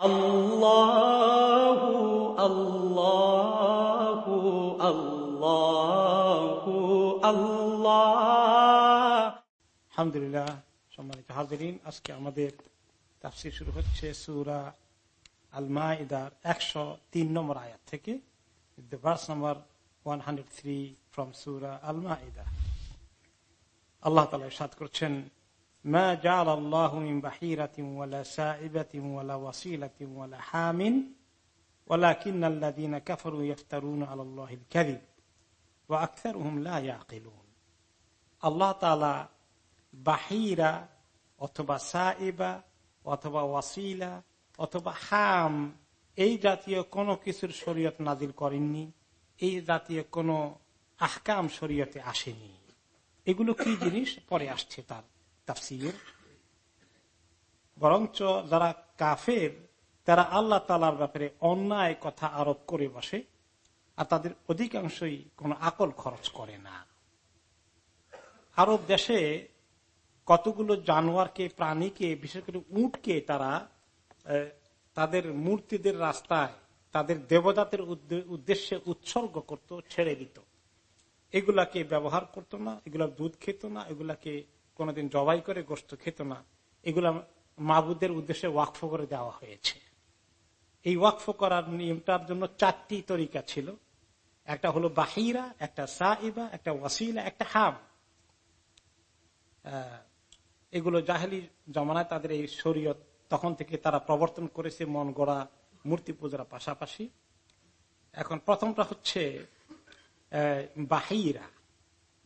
আল্লাহ আল্লাহ আল্লাহ আল্লাহ আলহামদুলিল্লাহ সম্মানিত হাজরিন, আজকে আমাদের তাফসির শুরু হচ্ছে সুরা আল মাইদার একশো তিন নম্বর আয়াত থেকে verse number one hundred three from সুরা আল মাইদা আল্লাহ তালা সাত করছেন ما جعل الله من بحيرة ولا سائبة ولا وصيلة ولا حام ولكن الذين كفروا يفترون على الله الكذب وأكثرهم لا يعقلون আল্লাহ তালা বাহিরা অথবা সাইবা অথবা ওয়াসিলা অথবা হাম এই জাতীয় কোনো কিছুর শরীয়ত নাজিল করেননি এই জাতীয় কোনো আহকাম শরীয়তে আসেনি এগুলো কি জিনিস পরে আসছে তার তাফসির। বরঞ্চ যারা কাফের, তারা আল্লাহ তালার ব্যাপারে অন্যায় কথা আরোপ করে বসে আর তাদের অধিকাংশই কোনো আকল খরচ করে না। আরব দেশে কতগুলো জানোয়ারকে, প্রাণীকে, বিশেষ করে উটকে তারা তাদের মূর্তিদের রাস্তায়, তাদের দেবদাতের উদ্দেশ্যে উৎসর্গ করত, ছেড়ে দিত। এগুলাকে ব্যবহার করত না এগুলা দুধ খেত না, এগুলাকে কোনোদিন জবাই করে গোস্ত খেত না। এগুলা মাবুদের উদ্দেশ্যে ওয়াকফ করে দেওয়া হয়েছে। এই ওয়াকফ করার নিয়মটার জন্য চারটি তরিকা ছিল। একটা হলো বাহিরা, একটা সাইবা, একটা ওয়াসিলা, একটা হাম। এগুলো জাহেলি জমানায় তাদের এই শরীয়ত তখন থেকে তারা প্রবর্তন করেছে মন গড়া মূর্তি পূজার পাশাপাশি। এখন প্রথমটা হচ্ছে বাহিরা।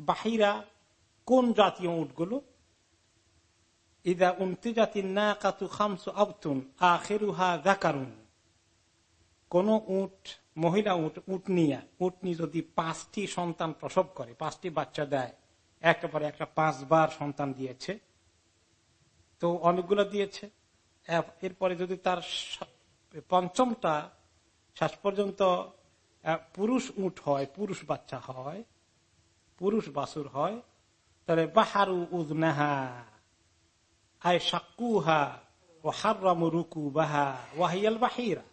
বাহিরা কোন জাতীয় উটগুলো? ইদা উনতি জাতি না কাতু খামসু আবতুন, আখেরুহা জাকারুন কোন উট, মহিলা উট উটনিয়া উটনি যদি পাঁচটি সন্তান প্রসব করে, পাঁচটি বাচ্চা দেয়, একটা পরে একটা পাঁচবার সন্তান দিয়েছে, তো অনেকগুলো দিয়েছে। এরপরে যদি তার পঞ্চমটা, শেষ পর্যন্ত পুরুষ উঠ হয়, পুরুষ বাচ্চা হয়, পুরুষ বাসুর হয় তাহলে বাহারু উদনাহা আয় সাকুহা ও হার্রামু রুকু বাহা ওয়াহিয়াল বাহিরা।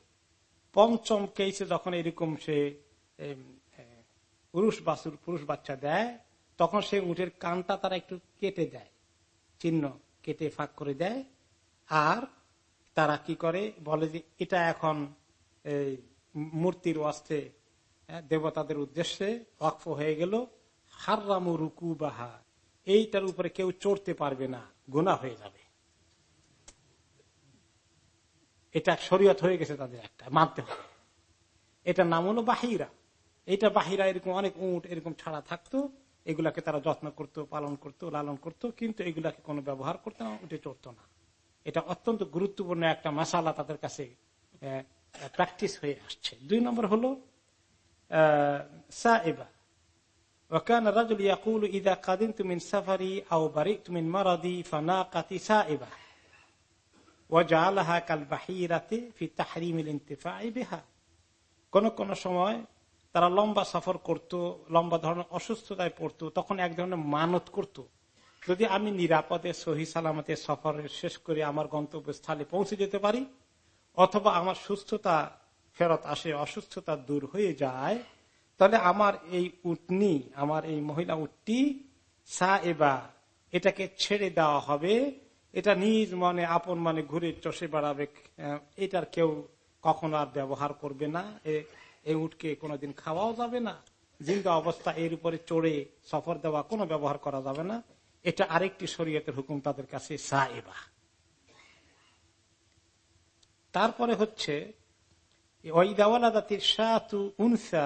পঞ্চম কেসে যখন এরকম সে পুরুষ বাসুর পুরুষ বাচ্চা দেয়, তখন সে উঠের কানটা তারা একটু কেটে দেয়, চিহ্ন কেটে ফাঁক করে দেয়, আর তারা কি করে? বলে যে এটা এখন মূর্তির ওয়াস্তে দেবতাদের উদ্দেশ্যে ওয়াকফ হয়ে গেল, হার্রামু রুকু বাহা এইটার উপরে কেউ চড়তে পারবে না গুণা হয়ে যাবে। এটা শরীয়ত হয়ে গেছে তাদের একটা, মানতে হবে। এটার নাম হলো বাহিরা। এটা বাহিরা এরকম অনেক উঁট, এরকম ছাড়া থাকতো, এগুলাকে তারা যত্ন করত, পালন করত, লালন করত, কিন্তু এগুলাকে কোনো ব্যবহার করতো না উঠে চড়তো না। এটা অত্যন্ত গুরুত্বপূর্ণ একটা মশালা তাদের কাছে প্র্যাকটিস হয়ে আসছে। দুই নম্বর হলো সাইবা। وكان الرجل يقول إذا قدمت من سفري أو برئت من مرضي فناقتي سائبة وجعلها كالبحيرة في تحريم الانتفاع بها কোন কোন সময় তারা লম্বা সফর করত লম্বা ধরনের অসুস্থতায় পড়তো তখন এক ধরনের মানত করত যদি আমি নিরাপদে সহি সালামতে সফর শেষ করে আমার গন্তব্যস্থলে পৌঁছে যেতে পারি অথবা আমার সুস্থতা ফেরত আসে অসুস্থতা দূর হয়ে যায় তাহলে আমার এই উটনি, আমার এই মহিলা উটটি সা এবা এটাকে ছেড়ে দেওয়া হবে। এটা নিজ মনে, আপন মানে ঘুরে চষে বেড়াবে। এটার কেউ কখনো আর ব্যবহার করবে না। এই উটকে কোনোদিন খাওয়াও যাবে না। জিন্দা অবস্থা এর উপরে চড়ে সফর দেওয়া কোনো ব্যবহার করা যাবে না। এটা আরেকটি শরীয়তের হুকুম তাদের কাছে সা এবা তারপরে হচ্ছে ওই দাওয়ালাদাতির সাতু উনসা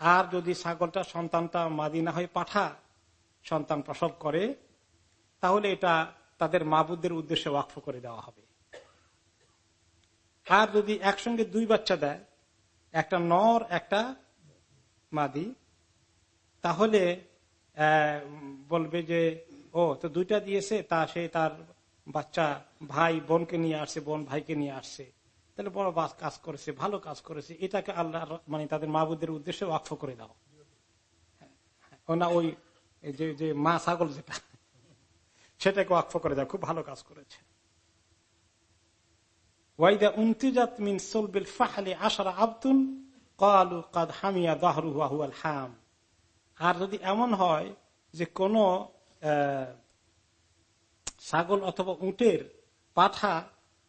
আর যদি ছাগলটা সন্তানটা মাদি না হয়ে পাঠা, সন্তান প্রসব করে, তাহলে এটা তাদের মাবুদের উদ্দেশ্যে ওয়াকফ করে দেওয়া হবে। আর যদি একসঙ্গে দুই বাচ্চা দেয়, একটা নর, একটা মাদি, তাহলে বলবে যে, ও, তো দুইটা দিয়েছে, তা সে তার বাচ্চা ভাই বোনকে নিয়ে আসছে, বোন ভাইকে নিয়ে আসছে। তাহলে বড় বাস কাজ করেছে, ভালো কাজ করেছে। এটাকে আল্লাহ মানে তাদের মাহবুদের উদ্দেশ্যে ওয়াক্ফ করে দাও। না, ওই যে মা ছাগল যেটা, সেটাকে ওয়াক্ফ করে দাও, খুব ভালো কাজ করেছে। হামিয়া হাম। আর যদি এমন হয় যে কোন ছাগল অথবা উটের পাঠা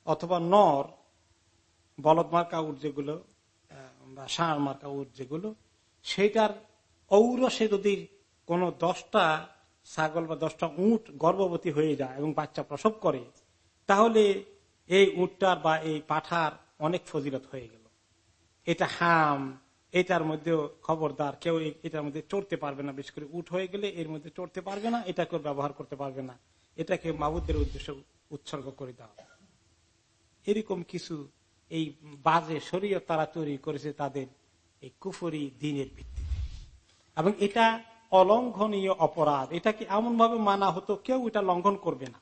অথবা নর বলদ মার্কা উট যেগুলো বা ষাঁড় মার্কা উট যেগুলো সেটার ঔরসে যদি কোন দশটা ছাগল বা দশটা উট গর্ভবতী হয়ে যায় এবং বাচ্চা প্রসব করে, তাহলে এই উটটার বা এই পাঠার অনেক ফজিলত হয়ে গেল। এটা হাম, এটার মধ্যে খবরদার, কেউ এটার মধ্যে চড়তে পারবে না, বিশেষ করে উঠ হয়ে গেলে এর মধ্যে চড়তে পারবে না, এটা কেউ ব্যবহার করতে পারবে না। এটাকে মাবুদের উদ্দেশ্যে উৎসর্গ করে দেওয়া। এরকম কিছু এই বাজে শরীয় তারা তৈরি করেছে তাদের এই কুফরি দিনের ভিত্তিতে। এবং এটা অলঙ্ঘনীয় অপরাধ। এটাকে এমন ভাবে মানা হতো? কেউ এটা লঙ্ঘন করবে না।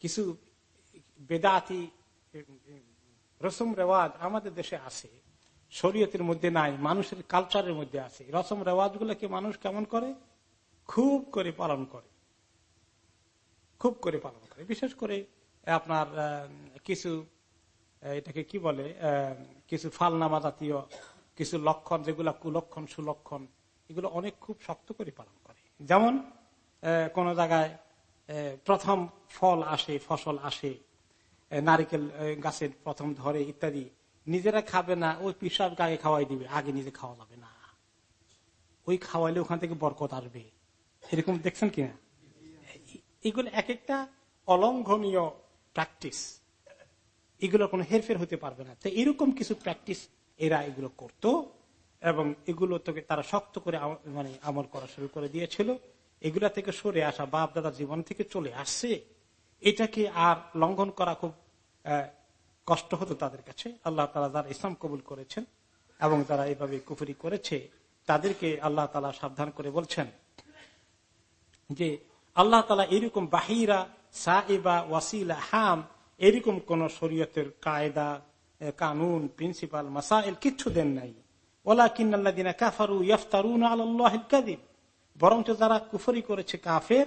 কিছু বেদাতি রসম রেওয়াজ আমাদের দেশে আছে। শরীয়তের মধ্যে নাই, মানুষের কালচারের মধ্যে আছে। রসম রেওয়াজ গুলোকে মানুষ কেমন করে? খুব করে পালন করে। খুব করে পালন করে। বিশেষ করে আপনার কিছু এটাকে কি বলে? কিছু ফালনামা জাতীয়, কিছু লক্ষণ, যেগুলা কুলক্ষণ, সুলক্ষণ, এগুলো অনেক খুব শক্ত করে পালন করে। যেমন কোন জায়গায় প্রথম ফল আসে, ফসল আসে নারিকেল গাছের প্রথম ধরে ইত্যাদি, নিজেরা খাবে না, ওই পিসাব আগে খাওয়াই দিবে, আগে নিজে খাওয়া যাবে না। ওই খাওয়াইলে ওখান থেকে বরকত আসবে। এরকম দেখছেন কিনা? এগুলো এক একটা অলঙ্ঘনীয় প্র্যাকটিস এগুলো কোনো হেরফের হতে পারবে না। তো এরকম কিছু প্র্যাকটিস এরা এগুলো করত এবং এগুলো তোকে তারা শক্ত করে মানে আমল করা শুরু করে দিয়েছিল। এগুলা থেকে সরে আসা বাপ দাদা জীবন থেকে চলে আসছে, এটাকে আর লঙ্ঘন করা খুব কষ্ট হতো তাদের কাছে। আল্লাহ তালা যারা ইসলাম কবুল করেছেন এবং তারা এভাবে কুফুরি করেছে, তাদেরকে আল্লাহ তালা সাবধান করে বলছেন যে, আল্লাহ তালা এরকম বাহিরা সাইবা ওয়াসিলা হাম এরকম কোন শরীয়তের কায়দা কানুন প্রিন্সিপাল মাসাইল কিচ্ছু দেন নাই। ওলা কিন্নাল্লাদিনা কাফারু ইয়ফতারুন আল্লাহ বরঞ্চ যারা কুফরি করেছে কাফের,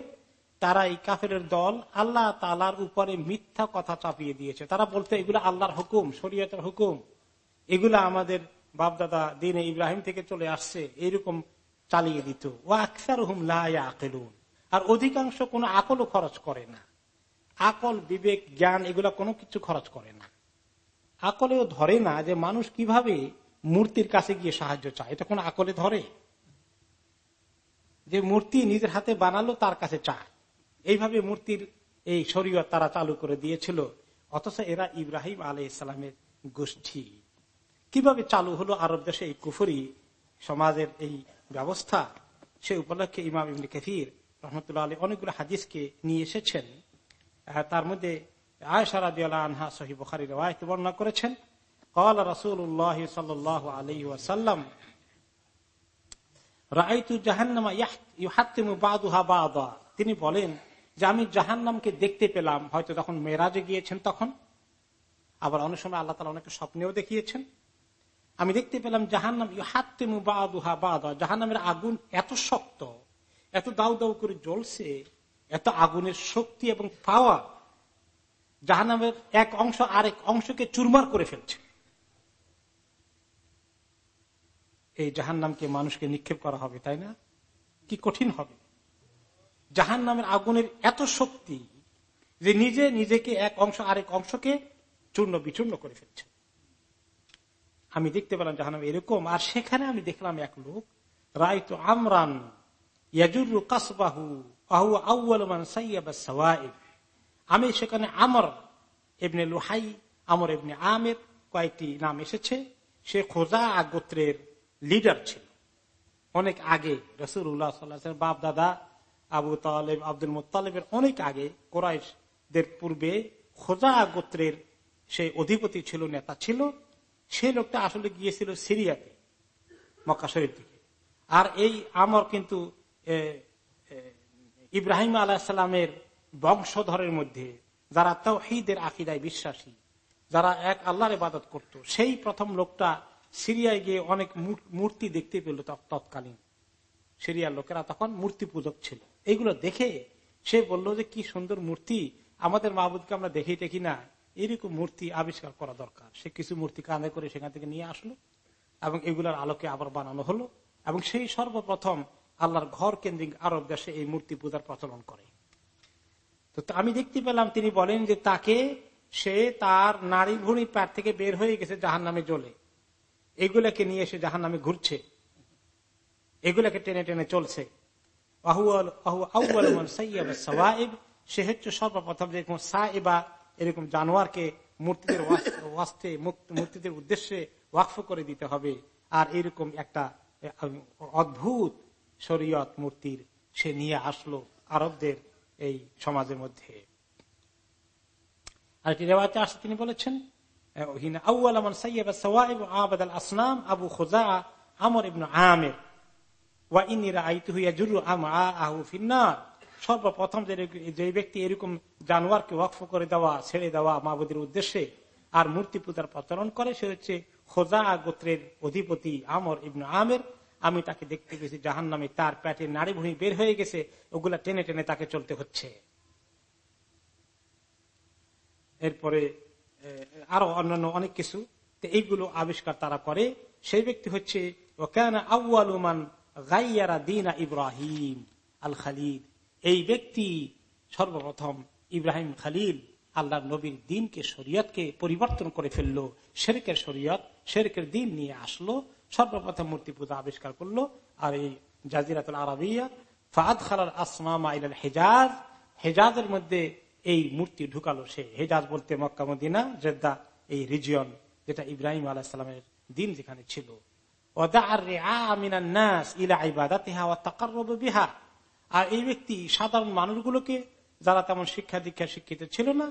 তারা এই কাফের দল আল্লাহ তালার উপরে মিথ্যা কথা চাপিয়ে দিয়েছে। তারা বলতে এগুলো আল্লাহর হুকুম, শরীয়তের হুকুম। এগুলা আমাদের বাপদাদা দিনে ইব্রাহিম থেকে চলে আসছে, এরকম চালিয়ে দিত। ও আকসার হুম লাকেলুন আর অধিকাংশ কোনো আকলও খরচ করে না। আকল, বিবেক, জ্ঞান এগুলা কোনো কিছু খরচ করে না। আকলেও ধরে না যে মানুষ কীভাবে মূর্তির কাছে গিয়ে সাহায্য চায়। এটা কোন আকলে ধরে? যে মূর্তি নিজের হাতে বানালো, তার কাছে চায়। এইভাবে মূর্তির এই শরীয়ত তারা চালু করে দিয়েছিল। অথচ এরা ইব্রাহিম আলাই ইসলামের গোষ্ঠী। কীভাবে চালু হলো আরব দেশে এই কুফরি সমাজের এই ব্যবস্থা? সে উপলক্ষে ইমাম ইবনে কফির রহমতুল্লাহ আলী অনেকগুলো হাদিসকে নিয়ে এসেছেন। তার মধ্যে আয়সারাদি আনহা সহি বখারি রেওয়ায়ত বর্ণনা করেছেন قال رسول الله صلى الله عليه وسلم رأيت جهنم يحتم بعضها بعضا তিনি বলেন যে আমি জাহান্নামকে দেখতে পেলাম হয়তো তখন মেরাজে গিয়েছেন তখন আবার অনেক সময় আল্লাহ তালা অনেকে স্বপ্নেও দেখিয়েছেন আমি দেখতে পেলাম জাহান্নাম হাত্তেমু বাদুহা বাদা জাহান্নামের আগুন এত শক্ত এত দাউ দাউ করে জ্বলছে এত আগুনের শক্তি এবং পাওয়া জাহান্নামের এক অংশ আরেক অংশকে চুরমার করে ফেলছে। এই জাহান্নামকে মানুষকে নিক্ষেপ করা হবে, তাই না? কি কঠিন হবে? জাহান নামের আগুনের এত শক্তি যে নিজে নিজেকে এক অংশ আরেক অংশকে চূর্ণ বিচূর্ণ করে ফেলছে। আমি দেখতে পেলাম জাহান এরকম, আর সেখানে আমি দেখলাম এক লোক রায় তো আমরান ইয়াজুরু কাসবাহু আমি সেখানে আমর এমনি লুহাই, আমর এমনি আমের কয়েকটি নাম এসেছে। সে খোজা গোত্রের লিডার ছিল। অনেক আগে রসুল বাপ দাদা আবু তালেব, আব্দুল মোত্তালেবের অনেক আগে কোরাইশদের পূর্বে খোজা গোত্রের সে অধিপতি ছিল, নেতা ছিল। সে লোকটা আসলে গিয়েছিল সিরিয়াতে, মক্কা শরীফ থেকে আর এই আমর কিন্তু ইব্রাহিম আলাহিসাল্লামের বংশধরের মধ্যে, যারা তৌহিদের আকিদায় বিশ্বাসী, যারা এক আল্লাহর ইবাদত করত, সেই প্রথম লোকটা সিরিয়ায় গিয়ে অনেক মূর্তি দেখতে পেল তৎকালীন। সিরিয়ার লোকেরা তখন মূর্তি পূজক ছিল। এইগুলো দেখে সে বলল যে, কি সুন্দর মূর্তি, আমাদের মাহবুদকে আমরা দেখি দেখি না। এরকম মূর্তি আবিষ্কার করা দরকার। সে কিছু মূর্তি কাঁধে করে সেখান থেকে নিয়ে আসলো এবং এগুলোর আলোকে আবার বানানো হলো এবং সেই সর্বপ্রথম আল্লাহর ঘর কেন্দ্রিক আরব দেশে এই মূর্তি পূজার প্রচলন করে। তো আমি দেখতে পেলাম, তিনি বলেন যে তাকে সে তার নারী ভূমি প্যাট থেকে বের হয়ে গেছে জাহান নামে জ্বলে। এগুলাকে নিয়ে এসে জাহান নামে ঘুরছে। এগুলাকে টেনে টেনে চলছে। সে হচ্ছে সর্বপ্রথম যেরকম সাইবা, এরকম জানোয়ারকে মূর্তিদের ওয়াস্তে মূর্তিদের উদ্দেশ্যে ওয়াকফ করে দিতে হবে। আর এরকম একটা অদ্ভুত শরীয়ত মূর্তির সে নিয়ে আসলো আরবদের এই সমাজের মধ্যে। আরেকটি রেওয়াতে আসে তিনি বলেছেন সর্বপ্রথম যে ব্যক্তি এরকম জানোয়ারকে ওয়াকফ করে দেওয়া, ছেড়ে দেওয়া মাহবুদের উদ্দেশ্যে আর মূর্তি পূজার প্রচলন করে, সে হচ্ছে খোজা গোত্রের অধিপতি আমর ইবন আমের। আমি তাকে দেখতে পেয়েছি জাহান নামে তার প্যাটের নাড়ি ভুঁড়ি বের হয়ে গেছে, ওগুলা টেনে টেনে তাকে চলতে হচ্ছে। এরপরে আরও অন্যান্য অনেক কিছু। এইগুলো আবিষ্কার তারা করে। সেই ব্যক্তি হচ্ছে ইব্রাহিম আল খালিদ। এই ব্যক্তি সর্বপ্রথম ইব্রাহিম খালিল আল্লাহ নবীর দিনকে, শরীয়তকে পরিবর্তন করে ফেলল। শেরকের শরীয়ত, শেরকের দিন নিয়ে আসলো। সর্বপ্রথম মূর্তি পূজা আবিষ্কার করল আর এই জাজিরাতুল আরবিয়া ফাদ খালার আসমা হেজাজ। হেজাজের মধ্যে এই মূর্তি ঢুকালো সে। হেজাজ বলতে মক্কা, মদিনা, জেদ্দা, এই রিজিয়ন যেটা ইব্রাহিম আলাহিসামের দিন যেখানে ছিল। আর এই ব্যক্তি সাধারণ মানুষগুলোকে, যারা তেমন শিক্ষা দীক্ষা শিক্ষিত ছিল না,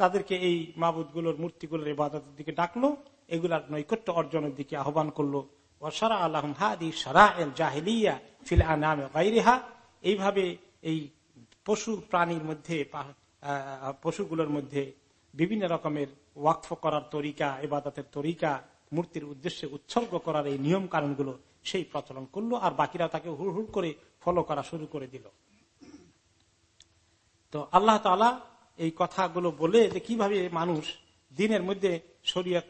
তাদেরকে এই মাবুদগুলোর মূর্তিগুলোর ইবাদতের দিকে ডাকলো। এগুলার নৈকট্য অর্জনের দিকে আহ্বান করল। আল্লাহ এইভাবে এই পশু প্রাণীর মধ্যে পশুগুলোর মধ্যে বিভিন্ন রকমের ওয়াকফ করার তরিকা এবাদতের তরিকা, মূর্তির উদ্দেশ্যে উৎসর্গ করার এই নিয়ম কারণগুলো সেই প্রচলন করল আর বাকিরা তাকে হুড় হুড় করে ফলো করা শুরু করে দিল। তো আল্লাহ তালা এই কথাগুলো বলে যে কীভাবে মানুষ দিনের মধ্যে শরীয়ত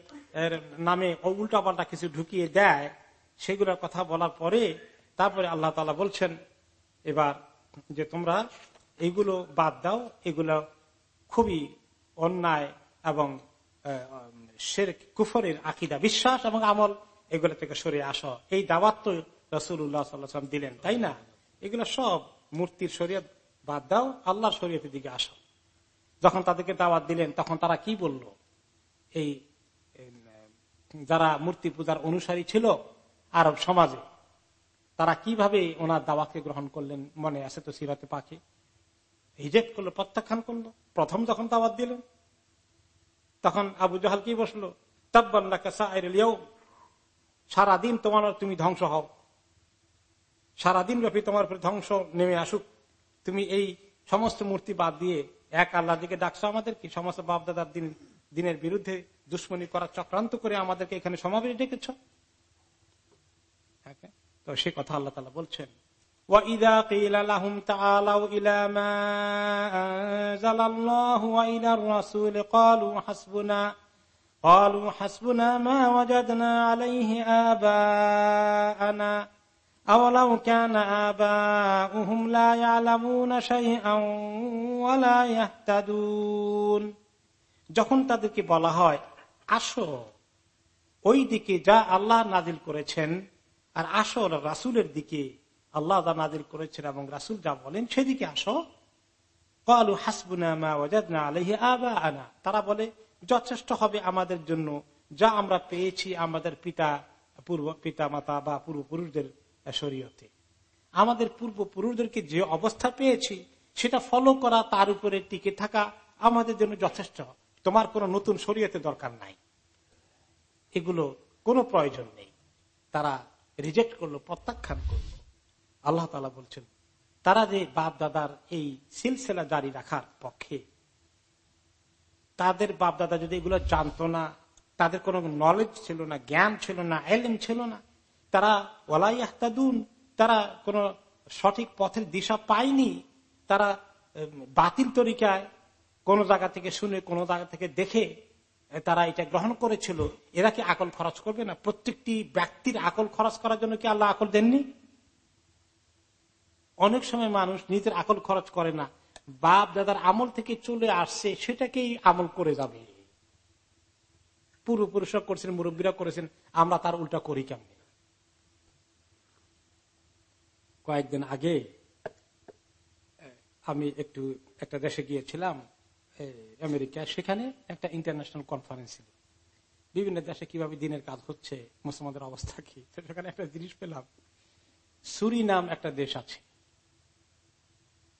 নামে উল্টাপাল্টা কিছু ঢুকিয়ে দেয় সেগুলোর কথা বলার পরে তারপরে আল্লাহ তালা বলছেন, এবার যে তোমরা এগুলো বাদ দাও, এগুলো খুবই অন্যায় এবং কুফরের আকিদা, বিশ্বাস এবং আমল, এগুলো থেকে সরে আস। এই দাওয়াত তো রসুল্লাহ সাল্লাম দিলেন, তাই না? এগুলো সব মূর্তির শরীয়ত, বাদ দাও আল্লাহ শরীয়তের দিকে আসো। যখন তাদেরকে দাওয়াত দিলেন, তখন তারা কি বলল? এই যারা মূর্তি পূজার অনুসারী ছিল আরব সমাজে। তারা কীভাবে ওনার দাওয়াতকে গ্রহণ করলেন মনে আছে তো সিরাতে পাখি? রিজেক্ট করল, প্রত্যাখ্যান করল, প্রথম যখন দাওয়াত দিলেন, তখন আবু জাহাল কি বসল? সারাদিন তোমার তুমি ধ্বংস হও। সারাদিন ব্যাপী তোমার ধ্বংস নেমে আসুক। তুমি এই সমস্ত মূর্তি বাদ দিয়ে এক আল্লাহ দিকে ডাকছো আমাদের কি সমস্ত বাপদাদার দিন দিনের বিরুদ্ধে দুশ্মনী করার চক্রান্ত করে আমাদেরকে এখানে সমাবেশ ডেকেছ? তো সে কথা আল্লাহ তালা বলছেন وإذا قيل لهم تعالوا إلى ما أنزل الله وإلى الرسول قالوا حسبنا قالوا حسبنا ما وجدنا عليه آباءنا أولو كان آباؤهم لا يعلمون شيئا ولا يهتدون যখন তাদেরকে বলা হয় আসো ওই দিকে যা আল্লাহ নাজিল করেছেন আর আসো রাসুলের দিকে। আল্লাহ যা নাজিল করেছেন এবং রাসুল যা বলেন সেদিকে আসো। কালু হাসবুনা তারা বলে, যথেষ্ট হবে আমাদের জন্য। যা আমরা পেয়েছি আমাদের পিতা, পূর্ব পিতা মাতা বা পূর্বপুরুষদের শরীয়তে। আমাদের পূর্বপুরুষদেরকে যে অবস্থা পেয়েছি, সেটা ফলো করা, তার উপরে টিকে থাকা আমাদের জন্য যথেষ্ট। তোমার কোন নতুন শরীয়তে দরকার নাই। এগুলো কোনো প্রয়োজন নেই। তারা রিজেক্ট করল, প্রত্যাখ্যান করল। আল্লাহ তালা বলছেন, তারা যে বাপ দাদার এই সিলসিলা জারি রাখার পক্ষে, তাদের বাপ দাদা যদি এগুলো জানতো না, তাদের কোনো নলেজ ছিল না, জ্ঞান ছিল না, এলেম ছিল না, তারা ওলাই আহতাদুন তারা কোন সঠিক পথের দিশা পায়নি, তারা বাতিল তরিকায় কোন জায়গা থেকে শুনে, কোন জায়গা থেকে দেখে তারা এটা গ্রহণ করেছিল, এরা কি আকল খরচ করবে না? প্রত্যেকটি ব্যক্তির আকল খরচ করার জন্য কি আল্লাহ আকল দেননি? অনেক সময় মানুষ নিজের আকল খরচ করে না। বাপ দাদার আমল থেকে চলে আসছে, সেটাকেই আমল করে যাবে। পূর্বপুরুষরা করেছেন, মুরব্বীরা করেছেন, আমরা তার উল্টা করি কেমন? কয়েকদিন আগে, আমি একটু একটা দেশে গিয়েছিলাম। আমেরিকা, সেখানে একটা ইন্টারন্যাশনাল কনফারেন্স ছিল। বিভিন্ন দেশে কীভাবে দিনের কাজ হচ্ছে, মুসলমানদের অবস্থা কি সেখানে একটা জিনিস পেলাম। সুরি নাম একটা দেশ আছে।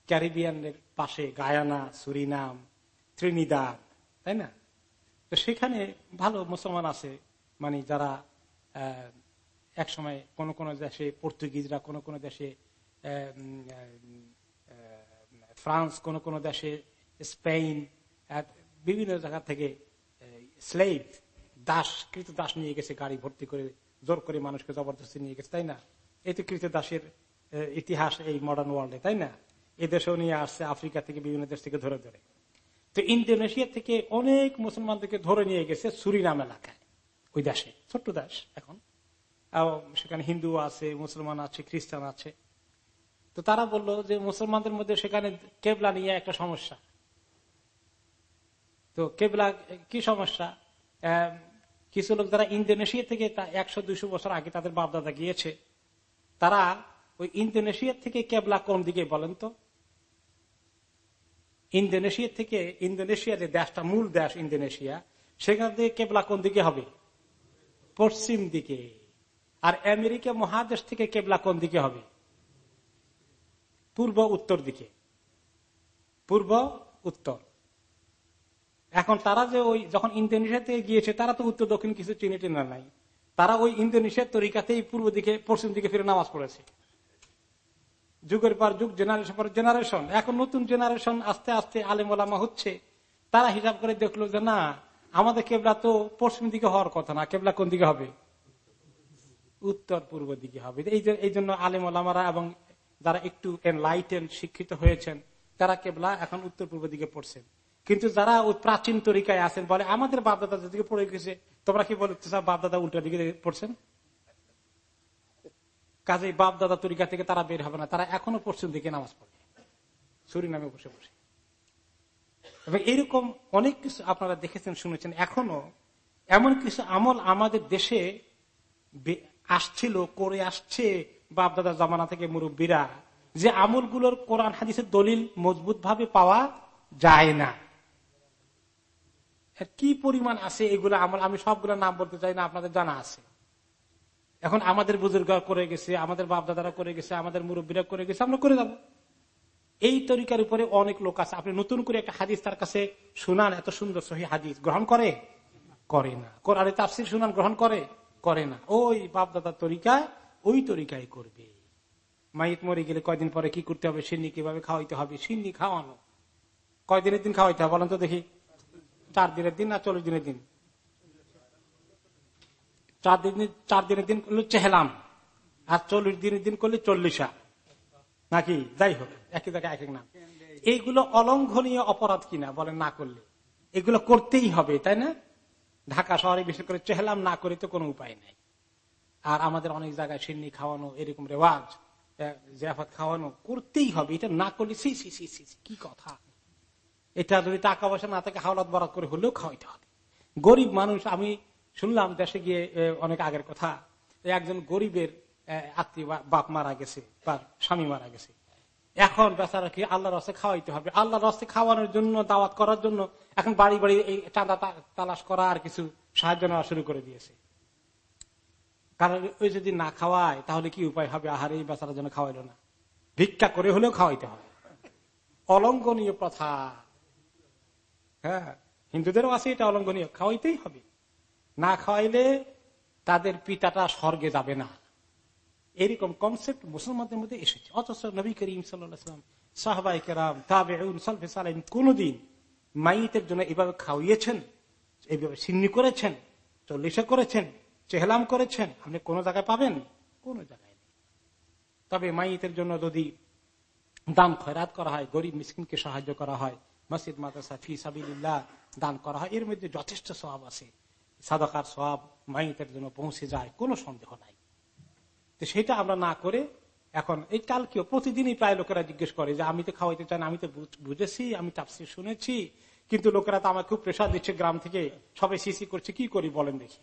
ক্যারিবিয়ানের পাশে গায়ানা সুরিনাম ত্রিনিদাদ, তাই না? তো সেখানে ভালো মুসলমান আছে মানে যারা এক সময় কোন কোন দেশে পর্তুগিজরা, কোন কোন দেশে ফ্রান্স, কোন কোন দেশে স্পেন বিভিন্ন জায়গা থেকে স্লেভ দাস, কৃত দাস নিয়ে গেছে, গাড়ি ভর্তি করে, জোর করে মানুষকে জবরদস্তি নিয়ে গেছে, তাই না? এই তো কৃত দাসের ইতিহাস এই মডার্ন ওয়ার্ল্ডে তাই না? এদেশেও নিয়ে আসছে, আফ্রিকা থেকে বিভিন্ন দেশ থেকে ধরে ধরে। তো ইন্দোনেশিয়া থেকে অনেক মুসলমানদেরকে ধরে নিয়ে গেছে সুরিনাম এলাকায়, ওই দেশে, ছোট্ট দেশ এখন। সেখানে হিন্দু আছে, মুসলমান আছে, খ্রিস্টান আছে। তো তারা বলল যে মুসলমানদের মধ্যে সেখানে কেবলা নিয়ে একটা সমস্যা। তো কেবলা, কি সমস্যা? কিছু লোক যারা ইন্দোনেশিয়া থেকে একশো, দুইশো বছর আগে তাদের বাপদাদা গিয়েছে, তারা ওই ইন্দোনেশিয়া থেকে কেবলা কোন দিকে বলেন তো? ইন্দোনেশিয়া থেকে, ইন্দোনেশিয়া যে দেশটা, মূল দেশ ইন্দোনেশিয়া, সেখান থেকে কেবলা কোন দিকে হবে? পশ্চিম দিকে। আর আমেরিকা মহাদেশ থেকে কেবলা কোন দিকে হবে? পূর্ব উত্তর দিকে। পূর্ব উত্তর। এখন তারা যে ওই যখন ইন্দোনেশিয়াতে গিয়েছে, তারা তো উত্তর, দক্ষিণ কিছু চিনে টেনা নাই। তারা ওই ইন্দোনেশিয়ার তরিকাতেই পূর্ব দিকে, পশ্চিম দিকে ফিরে নামাজ পড়েছে। যুগের পর যুগ জেনারেশন পর জেনারেশন এখন নতুন জেনারেশন আস্তে আস্তে আলেমা হচ্ছে। তারা হিসাব করে দেখল যে, না, আমাদের কেবলা তো পশ্চিম দিকে হওয়ার কথা না। কেবলা কোন দিকে হবে? উত্তর পূর্ব দিকে হবে। এই জন্য আলেমারা এবং যারা একটু এনলাইটেন শিক্ষিত হয়েছেন, তারা কেবলা এখন উত্তর পূর্ব দিকে পড়ছেন। কিন্তু যারা ওই প্রাচীন তরিকায় আছেন, বলে আমাদের বাপদাদা দিকে পড়ে গেছে, তোমরা কি বলতে বাপদাদা উল্টা দিকে পড়ছেন? কাজে বাপ দাদা তরিকা থেকে তারা বের হবে না, তারা এখনও পশ্চিম দিকে নামাজ পড়ে। সুরি নামে বসে বসে। এবং এরকম অনেক কিছু আপনারা দেখেছেন, শুনেছেন, এখনও এমন কিছু আমল আমাদের দেশে আসছিল, করে আসছে বাপ দাদা জমানা থেকে মুরব্বীরা, যে আমলগুলোর কোরআন হাদিসের দলিল মজবুত ভাবে পাওয়া যায় না। কি পরিমাণ আছে এগুলো আমল? আমি সবগুলো নাম বলতে চাই না, আপনাদের জানা আছে। এখন আমাদের বুজুর্গ করে গেছে, আমাদের বাপ দাদারা করে গেছে, আমাদের মুরব্বীরা করে গেছে, আমরা করে যাব। এই তরিকার উপরে অনেক লোক আছে। আপনি নতুন করে একটা হাদিস তার কাছে শুনান, এত সুন্দর সহি হাদিস। গ্রহণ করে? করে না। কোরআনে তাফসির শুনান, গ্রহণ করে? করে না। ওই বাপ দাদার তরিকায়, ওই তরিকায় করবে। মাইত মরে গেলে কয়দিন পরে কি করতে হবে? সিন্নি কীভাবে খাওয়াইতে হবে? সিন্নি খাওয়ানো। কয়দিনের দিন খাওয়াইতে হবে বলেন তো দেখি। চার দিনের দিন না চল্লিশ দিনের দিন? চার দিন, চার দিনের দিন করলে চেহলাম আর চল্লিশ দিনের দিন করলে চল্লিশা। নাকি? যাই হোক, একই জায়গায় এক এক নাম। এইগুলো অলঙ্ঘনীয় অপরাধ কিনা বলেন না করলে? এগুলো করতেই হবে, তাই না? ঢাকা শহরে বিশেষ করে চেহলাম না করে তো কোনো উপায় নেই। আর আমাদের অনেক জায়গায় সিন্নি খাওয়ানো, এরকম রেওয়াজ জিয়াফাত খাওয়ানো করতেই হবে। এটা না করলে সি সি সি সি, কি কথা? এটা যদি টাকা পয়সা না থাকে, হাওলাত বরাদ করে হলেও খাওয়াইতে হবে। গরিব মানুষ, আমি শুনলাম দেশে গিয়ে অনেক আগের কথা একজন গরিবের আত্মীয় বাপ মারা গেছে বা স্বামী মারা গেছে। এখন বেচারা কি আল্লাহ রসে খাওয়াইতে হবে? আল্লাহ রসে খাওয়ানোর জন্য, দাওয়াত করার জন্য, এখন বাড়ি বাড়ি এই চাঁদা তালাশ করা আর কিছু সাহায্য নেওয়া শুরু করে দিয়েছে। কারণ ওই যদি না খাওয়ায়, তাহলে কি উপায় হবে? আহার, এই বেচারার জন্য খাওয়াইল না। ভিক্ষা করে হলেও খাওয়াইতে হবে। অলঙ্ঘনীয় প্রথা। হ্যাঁ হিন্দুদেরও আছে এটা অলঙ্ঘনীয়। খাওয়াইতেই হবে। না খাওয়াইলে তাদের পিতাটা স্বর্গে যাবে না। এরকম কনসেপ্ট মুসলমানদের মধ্যে এসেছে। অথচ নবী করিম সাল্লাম সাহবাই কেরাম তাবে সালফে কোনদিন মাইতের জন্য এভাবে খাওয়িয়েছেন এইভাবে সিন্নি করেছেন, চল্লিশে করেছেন, চেহলাম করেছেন, আপনি কোন জায়গায় পাবেন? কোন জায়গায় নেই। তবে মাইতের জন্য যদি দান খয়রাত করা হয়, গরিব মিসকিনকে সাহায্য করা হয় মসজিদ, মাদ্রাসা, ফি সাবিল্লাহ দান করা হয়। এর মধ্যে যথেষ্ট স্বভাব আছে। সাদাকার সব মাইতের জন্য পৌঁছে যায়, কোনো সন্দেহ নাই। তো সেটা আমরা না করে এখন এই কালকেও প্রতিদিনই প্রায় লোকেরা জিজ্ঞেস করে যে, আমি তো খাওয়াইতে চাই আমি তো বুঝেছি, আমি তাপসি শুনেছি, কিন্তু লোকেরা তো আমার খুব প্রেশার দিচ্ছে গ্রাম থেকে, সবাই সিসি করছে, কি করি বলেন দেখি।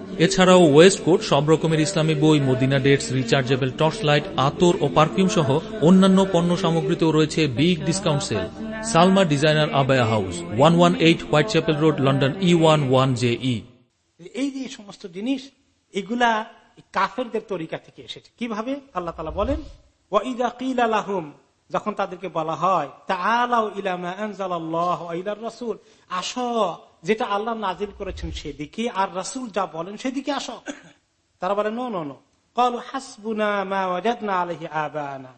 এছাড়াও ওয়েস্ট কোট সব রকমের ইসলামী বই, Medina dates, rechargeable torch light আতর ও পারফিউম সহ অন্যান্য পণ্য সামগ্রীতেও রয়েছে big discount sale. Salma designer abaya house, one one eight Whitechapel Road, London E one one J E এই যে সমস্ত জিনিস, এগুলা কাফেরদের তরিকা থেকে এসেছে। কীভাবে? আল্লাহ তালা বলেন যখন তাদেরকে বলা হয় তা আলাউ ইলামা রসুল আস যেটা আল্লাহ নাজিল করেছেন সেদিকে, আর রাসুল যা বলেন সেদিকে আস। তারা বলে, নো নো কল হাসবুনা আলহি আবানা।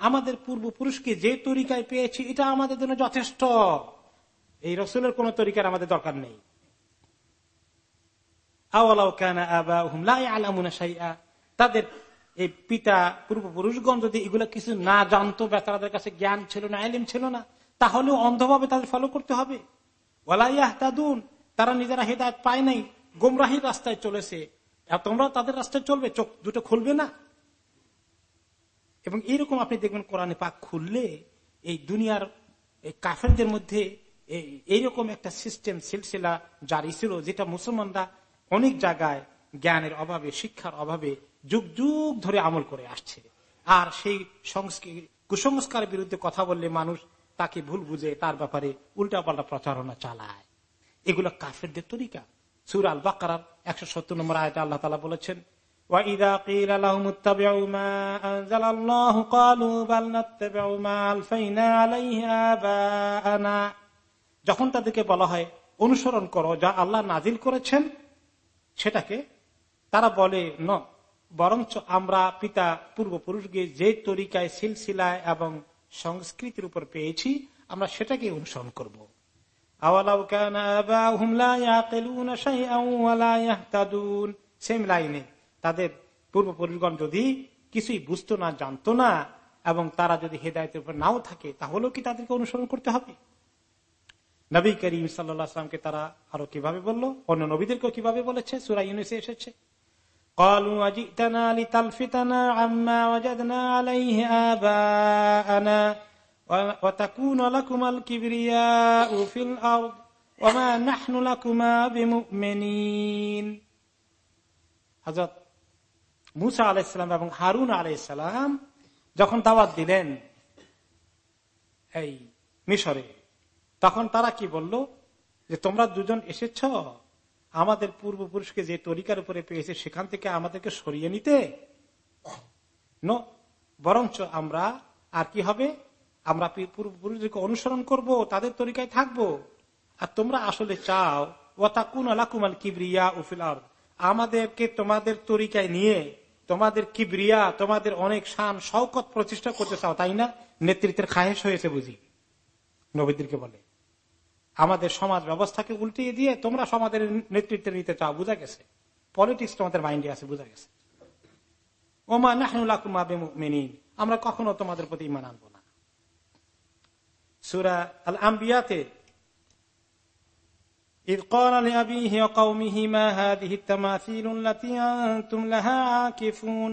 আমাদের পূর্বপুরুষকে যে তরিকায় পেয়েছি, এটা আমাদের জন্য যথেষ্ট। এই রসুলের কোন তরিকার আমাদের দরকার নেই। তাদের এই পিতা পূর্বপুরুষগণ যদি এগুলো কিছু না জানতো বা তাদের কাছে জ্ঞান ছিল না আলিম ছিল না, তাহলেও অন্ধভাবে তাদের ফলো করতে হবে। তারা নিজেরা হেদায়ত পায় নাই, গোমরাহির রাস্তায় চলেছে। আর তোমরা তাদের রাস্তায় চলবে, চোখ দুটো খুলবে না? এবং এরকম আপনি দেখবেন কোরআনে পাক খুললে এই দুনিয়ার এই কাফেরদের মধ্যে এইরকম একটা সিস্টেম, সিলসিলা জারি ছিল, যেটা মুসলমানরা অনেক জায়গায় জ্ঞানের অভাবে, শিক্ষার অভাবে যুগ যুগ ধরে আমল করে আসছে। আর সেই কুসংস্কারের বিরুদ্ধে কথা বললে মানুষ তাকে ভুল বুঝে তার ব্যাপারে উল্টা পাল্টা প্রচারণা চালায়। এগুলো কাফেরদের তরিকা। সুর আল বাকার একশো সত্তর নম্বর আয়টা আল্লাহ তালা বলেছেন যখন তাদেরকে বলা হয়, অনুসরণ করো যা আল্লাহ নাজিল করেছেন, সেটাকে তারা বলে ন। বরঞ্চ আমরা পিতা পূর্বপুরুষকে যে তরিকায় সিলসিলায় এবং সংস্কৃতির উপর পেয়েছি, আমরা সেটাকে অনুসরণ করব। তাদের পূর্বপুরুষগণ যদি কিছুই বুঝতো না, জানতো না, এবং তারা যদি হেদায়তের উপর নাও থাকে, তাহলেও কি তাদেরকে অনুসরণ করতে হবে? নবী করিম সাল্লামকে তারা আরও কীভাবে বলল? অন্য নবীদেরকেও কীভাবে বলেছে? সুরা ইউনিসে এসেছে। হজরত মুসা আলাইসালাম এবং হারুন আলাইসালাম যখন দাওয়াত দিলেন এই মিশরে, তখন তারা কি বলল যে, তোমরা দুজন এসেছ? আমাদের পূর্বপুরুষকে যে তরিকার উপরে পেয়েছে, সেখান থেকে আমাদেরকে সরিয়ে নিতে? বরঞ্চ আমরা, আর কি হবে? আমরা পূর্বপুরুষদেরকে অনুসরণ করব, তাদের তরিকায় থাকব। আর তোমরা আসলে চাও ও তা কুন আলাকুমাল কিবরিয়া উফিল আমাদেরকে তোমাদের তরিকায় নিয়ে, তোমাদের কিবরিয়া, তোমাদের অনেক শান, শওকত প্রতিষ্ঠা করতে চাও, তাই না? নেতৃত্বের খায়েশ হয়েছে বুঝি। নবীদেরকে বলে। আমাদের সমাজ ব্যবস্থাকে উল্টিয়ে দিয়ে তোমরা সমাজের নেতৃত্ব নিতে চাও বোঝা গেছে পলিটিক্স তোমাদের মাইন্ডে আছে বোঝা গেছে ওমা নাহনুল্লাকুমা মেনিন আমরা কখনো তোমাদের প্রতি ইমান আনবো না সুরা আল আম্বিয়াতে إذ قال لأبيه وقومه ما هذه التماثيل التي أنتم لها عاكفون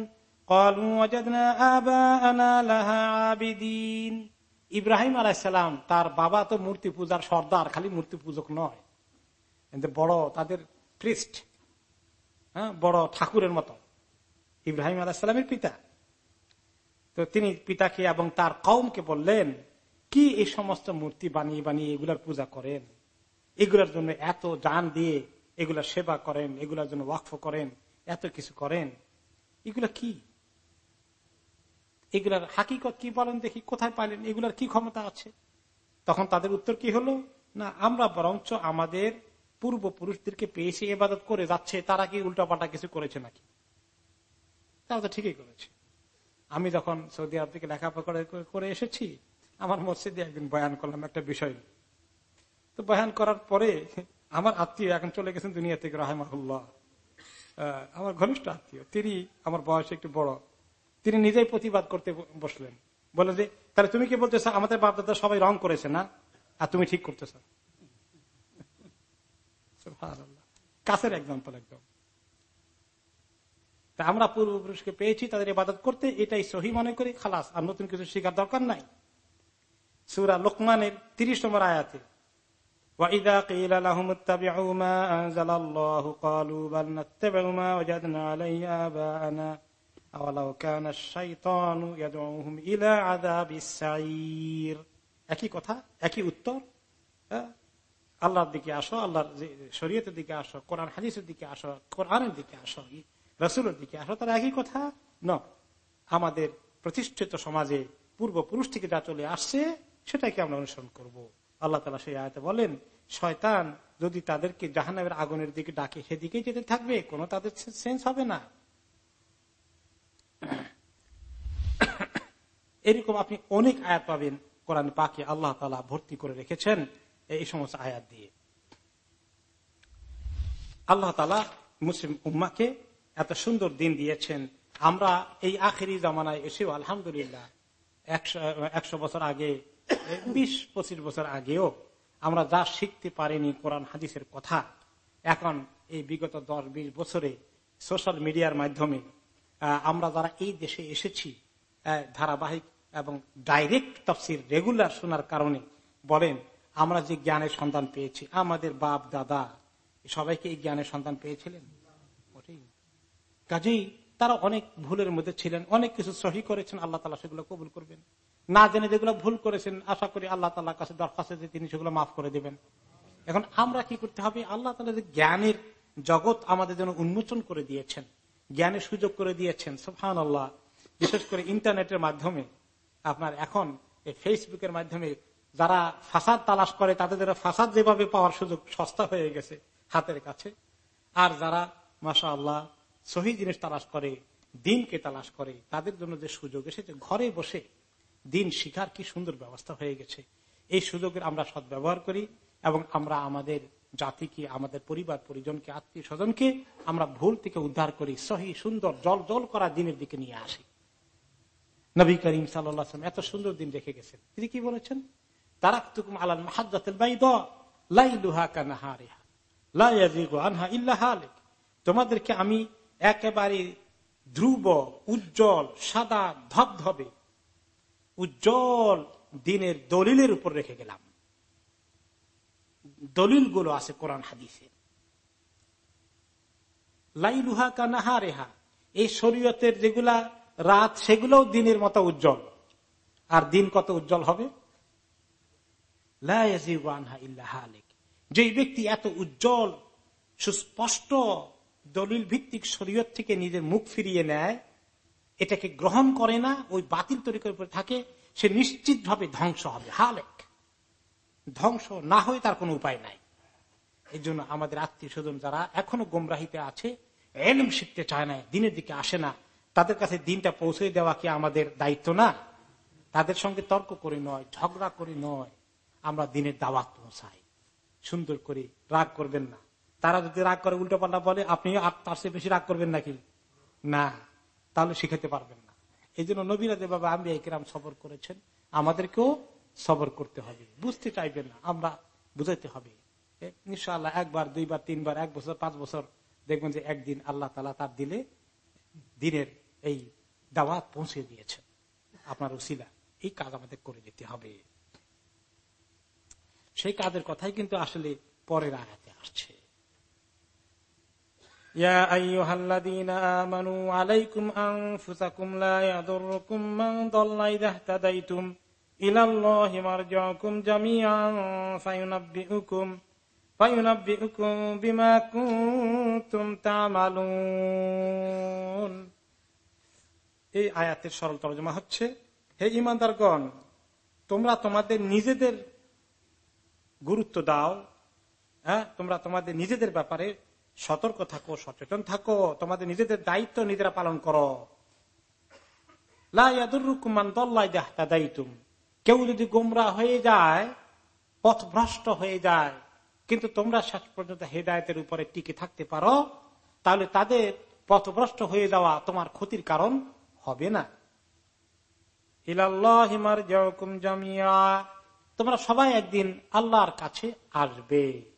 قالوا وجدنا آباءنا لها عابدين ইব্রাহিম আলাইসালাম তার বাবা তো মূর্তি পূজার সর্দার, খালি মূর্তি পূজক নয়। কিন্তু বড়, তাদের প্রিস্ট হ্যাঁ বড় ঠাকুরের মতো। ইব্রাহিম আলাহিসাল্লামের পিতা। তো তিনি পিতাকে এবং তার কৌমকে বললেন, কি এই সমস্ত মূর্তি বানিয়ে বানিয়ে এগুলার পূজা করেন? এগুলার জন্য এত জান দিয়ে এগুলা সেবা করেন, এগুলার জন্য ওয়াকফ করেন, এত কিছু করেন। এগুলা কি? এগুলার হাকিকত কি বলেন দেখি, কোথায় পাইলেন, এগুলার কি ক্ষমতা আছে? তখন তাদের উত্তর কি হলো? না, আমরা বরঞ্চ আমাদের পূর্বপুরুষদেরকে পেয়েছে এবাদত করে যাচ্ছে, তারা কি উল্টাপাল্টা কিছু করেছে নাকি? তারা তো ঠিকই করেছে। আমি যখন সৌদি আরব থেকে লেখাপড়া করে এসেছি, আমার মসজিদে একদিন বয়ান করলাম একটা বিষয়। তো বয়ান করার পরে আমার আত্মীয় এখন চলে গেছেন দুনিয়া থেকে, রাহেমাহুল্লাহ। আমার ঘনিষ্ঠ আত্মীয়, তিনি আমার বয়স একটু বড়। তিনি নিজেই প্রতিবাদ করতে বসলেন। বলে যে, তাহলে তুমি কি বলতেছ, আমাদের বাপ দাদা সবাই রং করেছে না? আর তুমি ঠিক করতেছ? কাছের এক্সাম্পল একদম। তা আমরা পূর্বপুরুষকে পেয়েছি, তাদের ইবাদত করতে, এটাই সহি মনে করি, খালাস। আর নতুন কিছু শেখার দরকার নাই। সুরা লোকমানের তিরিশ নম্বর আয়াতে আল্লাহ একই কথা উত্তর আল্লাহর দিকে আসো, আল্লাহর শরীয়তের দিকে আসো, কোরআন, হাদিসের দিকে আসো, কোরআনের দিকে আসো রসুলের দিকে আসো, তারা একই কথা? ন। আমাদের প্রতিষ্ঠিত সমাজে পূর্বপুরুষ থেকে যা চলে আসছে, সেটাকে আমরা অনুসরণ করব। আল্লাহ তালা সেই আয়তে বলেন, শয়তান যদি তাদেরকে জাহানাবের আগুনের দিকে ডাকে, সেদিকেই যেতে থাকবে, কোনো তাদের সেন্স হবে না। এরকম আপনি অনেক আয়াত পাবেন কোরআন পাকে আল্লাহ তালা ভর্তি করে রেখেছেন এই সমস্ত আয়াত দিয়ে। আল্লাহ তালা মুসলিম উম্মাকে এত সুন্দর দিন দিয়েছেন। আমরা এই আখেরি জামানায় এসেও আলহামদুলিল্লাহ, একশো বছর আগে, বিশ, পঁচিশ বছর আগেও আমরা যা শিখতে পারিনি কোরআন হাদিসের কথা, এখন এই বিগত দশ, বিশ বছরে সোশ্যাল মিডিয়ার মাধ্যমে আমরা যারা এই দেশে এসেছি ধারাবাহিক এবং ডাইরেক্ট তফসির রেগুলার শোনার কারণে বলেন, আমরা যে জ্ঞানের সন্ধান পেয়েছি, আমাদের বাপ, দাদা সবাইকে এই জ্ঞানের সন্ধান পেয়েছিলেন? কাজেই তারা অনেক ভুলের মধ্যে ছিলেন, অনেক কিছু সহি করেছেন, আল্লাহ তালা সেগুলো কবুল করবেন। না জেনে যেগুলো ভুল করেছেন, আশা করি আল্লাহ তালার কাছে দরখাস্ত তিনি সেগুলো মাফ করে দেবেন। এখন আমরা কি করতে হবে? আল্লাহ তালা যে জ্ঞানের জগৎ আমাদের জন্য উন্মোচন করে দিয়েছেন, জ্ঞানের সুযোগ করে দিয়েছেন সোফান আল্লাহ বিশেষ করে ইন্টারনেটের মাধ্যমে আপনার এখন এই ফেসবুকের মাধ্যমে যারা ফাসাদ তালাশ করে, তাদের ফাসাদ যেভাবে পাওয়ার সুযোগ সস্তা হয়ে গেছে হাতের কাছে। আর যারা মাসা আল্লাহ সহি জিনিস তালাশ করে, দিনকে তালাশ করে, তাদের জন্য যে সুযোগ এসেছে, ঘরে বসে দিন শিখার কি সুন্দর ব্যবস্থা হয়ে গেছে। এই সুযোগের আমরা সদ্ব্যবহার করি এবং আমরা আমাদের জাতিকে, আমাদের পরিবার, পরিজনকে আত্মীয় স্বজনকে আমরা ভুল থেকে উদ্ধার করি, সহি, সুন্দর জল জল করা দিনের দিকে নিয়ে আসি। নবী করিম সাল্লাম এত সুন্দর দিন রেখে গেছেন। তিনি কি বলেছেন? তোমাদেরকে আমি একেবারে ধ্রুব, উজ্জ্বল, সাদা উজ্জ্বল দিনের দলিলের উপর রেখে গেলাম। দলিলগুলো আছে কোরআন হাদিসে লাইলুহা কানাহা রেহা এই শরীয়তের যেগুলা রাত সেগুলোও দিনের মতো উজ্জ্বল। আর দিন কত উজ্জ্বল হবে? যে ব্যক্তি এত উজ্জ্বল, সুস্পষ্ট দলিল ভিত্তিক শরীয়ত থেকে নিজের মুখ ফিরিয়ে নেয়, এটাকে গ্রহণ করে না, ওই বাতিল তরিকার উপরে থাকে, সে নিশ্চিত ভাবে ধ্বংস হবে। হালেক। ধ্বংস না হয়ে তার কোনো উপায় নাই। এই জন্য আমাদের আত্মীয় স্বজন যারা এখনও গোমরাহিতে আছে, এলম শিখতে চায় না, দিনের দিকে আসে না তাদের কাছে দিনটা পৌঁছে দেওয়া কি আমাদের দায়িত্ব না? তাদের সঙ্গে তর্ক করে নয়, ঝগড়া করে নয়, আমরা দিনের দাওয়াত পৌঁছাই। সুন্দর করে রাগ করবেন না। তারা যদি রাগ করে উল্টো পাল্টা বলে, আপনি তার চেয়ে বেশি রাগ করবেন নাকি? না, তাহলে শিখাতে পারবেন না। এই জন্য নবীরা যেভাবে আমি একরাম সবর করেছেন, আমাদেরকেও সবর করতে হবে। বুঝতে চাইবেন না, আমরা বুঝাইতে হবে। ইনশাআল্লাহ একবার, দুইবার, তিনবার, এক বছর, পাঁচ বছর দেখবেন যে একদিন আল্লাহ তালা তার দিলে দিনের এই দাওয়াত পৌঁছে দিয়েছেন। আপনার ওসিলা, এই কাজ আমাদের করে যেতে হবে। সেই কাজের কথাই কিন্তু আসলে পরের আঘাতে আসছে। বিমা কুম তামালুন। এই আয়াতের সরল তর্জমা হচ্ছে, হে ইমানদারগণ, তোমরা তোমাদের নিজেদের গুরুত্ব দাও হ্যাঁ? তোমরা তোমাদের নিজেদের ব্যাপারে সতর্ক থাকো, সচেতন থাকো, তোমাদের নিজেদের দায়িত্ব নিজেরা পালন করো। কেউ যদি গোমরা হয়ে যায়, পথভ্রষ্ট হয়ে যায়, কিন্তু তোমরা শেষ পর্যন্ত হেদায়তের উপরে টিকে থাকতে পারো, তাহলে তাদের পথভ্রষ্ট হয়ে যাওয়া তোমার ক্ষতির কারণ হবে না। জামিয়া তোমরা সবাই একদিন আল্লাহর কাছে আসবে।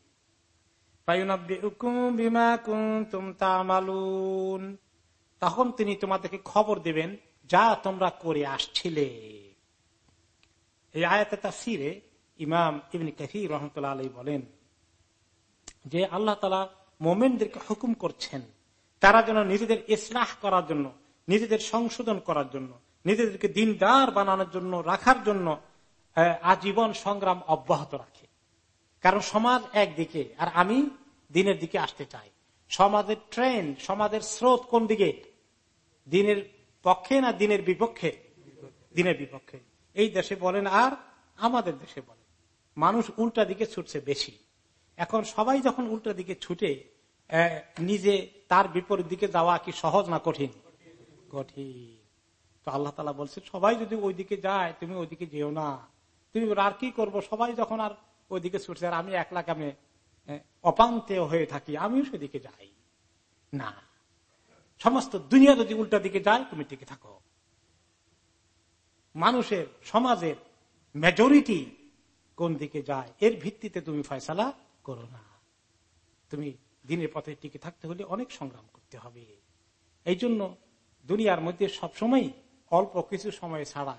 তখন তিনি তোমাদেরকে খবর দেবেন যা তোমরা করে আসছিলে। এই আয়াতে তা সিরে ইমাম ইবনি কাফি রহমতুল্লাহ আলী বলেন যে আল্লাহ তালা মোমেনদেরকে হুকুম করছেন তারা যেন নিজেদের ইসলাহ করার জন্য নিজেদের সংশোধন করার জন্য, নিজেদেরকে দিনদার বানানোর জন্য, রাখার জন্য আজীবন সংগ্রাম অব্যাহত রাখে। কারণ সমাজ একদিকে, আর আমি দিনের দিকে আসতে চাই। সমাজের ট্রেন সমাজের স্রোত কোন দিকে? দিনের পক্ষে না দিনের বিপক্ষে? দিনের বিপক্ষে। এই দেশে বলেন আর আমাদের দেশে বলেন। মানুষ উল্টা দিকে ছুটছে বেশি। এখন সবাই যখন উল্টা দিকে ছুটে নিজে তার বিপরীত দিকে যাওয়া কি সহজ না কঠিন? কঠিন তো আল্লাহ তালা বলছে সবাই যদি ওইদিকে যায়, তুমি ওইদিকে যেও না। তুমি আর কি করব? সবাই যখন আর ওইদিকে ছুটছে, আর আমি একলা কামে অপান্তে হয়ে থাকি, আমিও সেদিকে যাই। না। সমস্ত দুনিয়া যদি উল্টা দিকে যায়, তুমি টিকে থাকো। মানুষের, সমাজের মেজরিটি কোন দিকে যায়, এর ভিত্তিতে তুমি ফয়সালা করো না। তুমি দিনের পথে টিকে থাকতে হলে অনেক সংগ্রাম করতে হবে। এই জন্য দুনিয়ার মধ্যে সবসময় অল্প কিছু সময় ছাড়া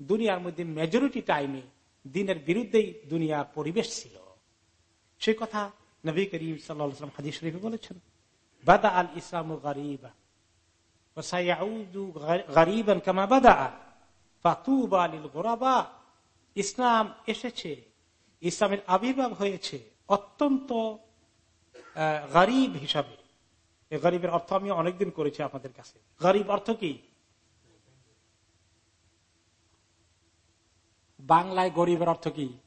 দুনিয়ার মধ্যে মেজরিটি টাইমে দিনের বিরুদ্ধেই দুনিয়ার পরিবেশ ছিল। সে কথা নবী করিম সাল্লাম হাদিস শরীফে বলেছেন, বাদা আল ইসলাম গরিবা গরিবান কামা বাদা গোরাবা। ইসলাম এসেছে, ইসলামের আবির্ভাব হয়েছে অত্যন্ত গরিব হিসাবে। গরিবের অর্থ আমি অনেকদিন করেছি আপনাদের কাছে। গরিব অর্থ কি? বাংলায় গরিবের অর্থ কি?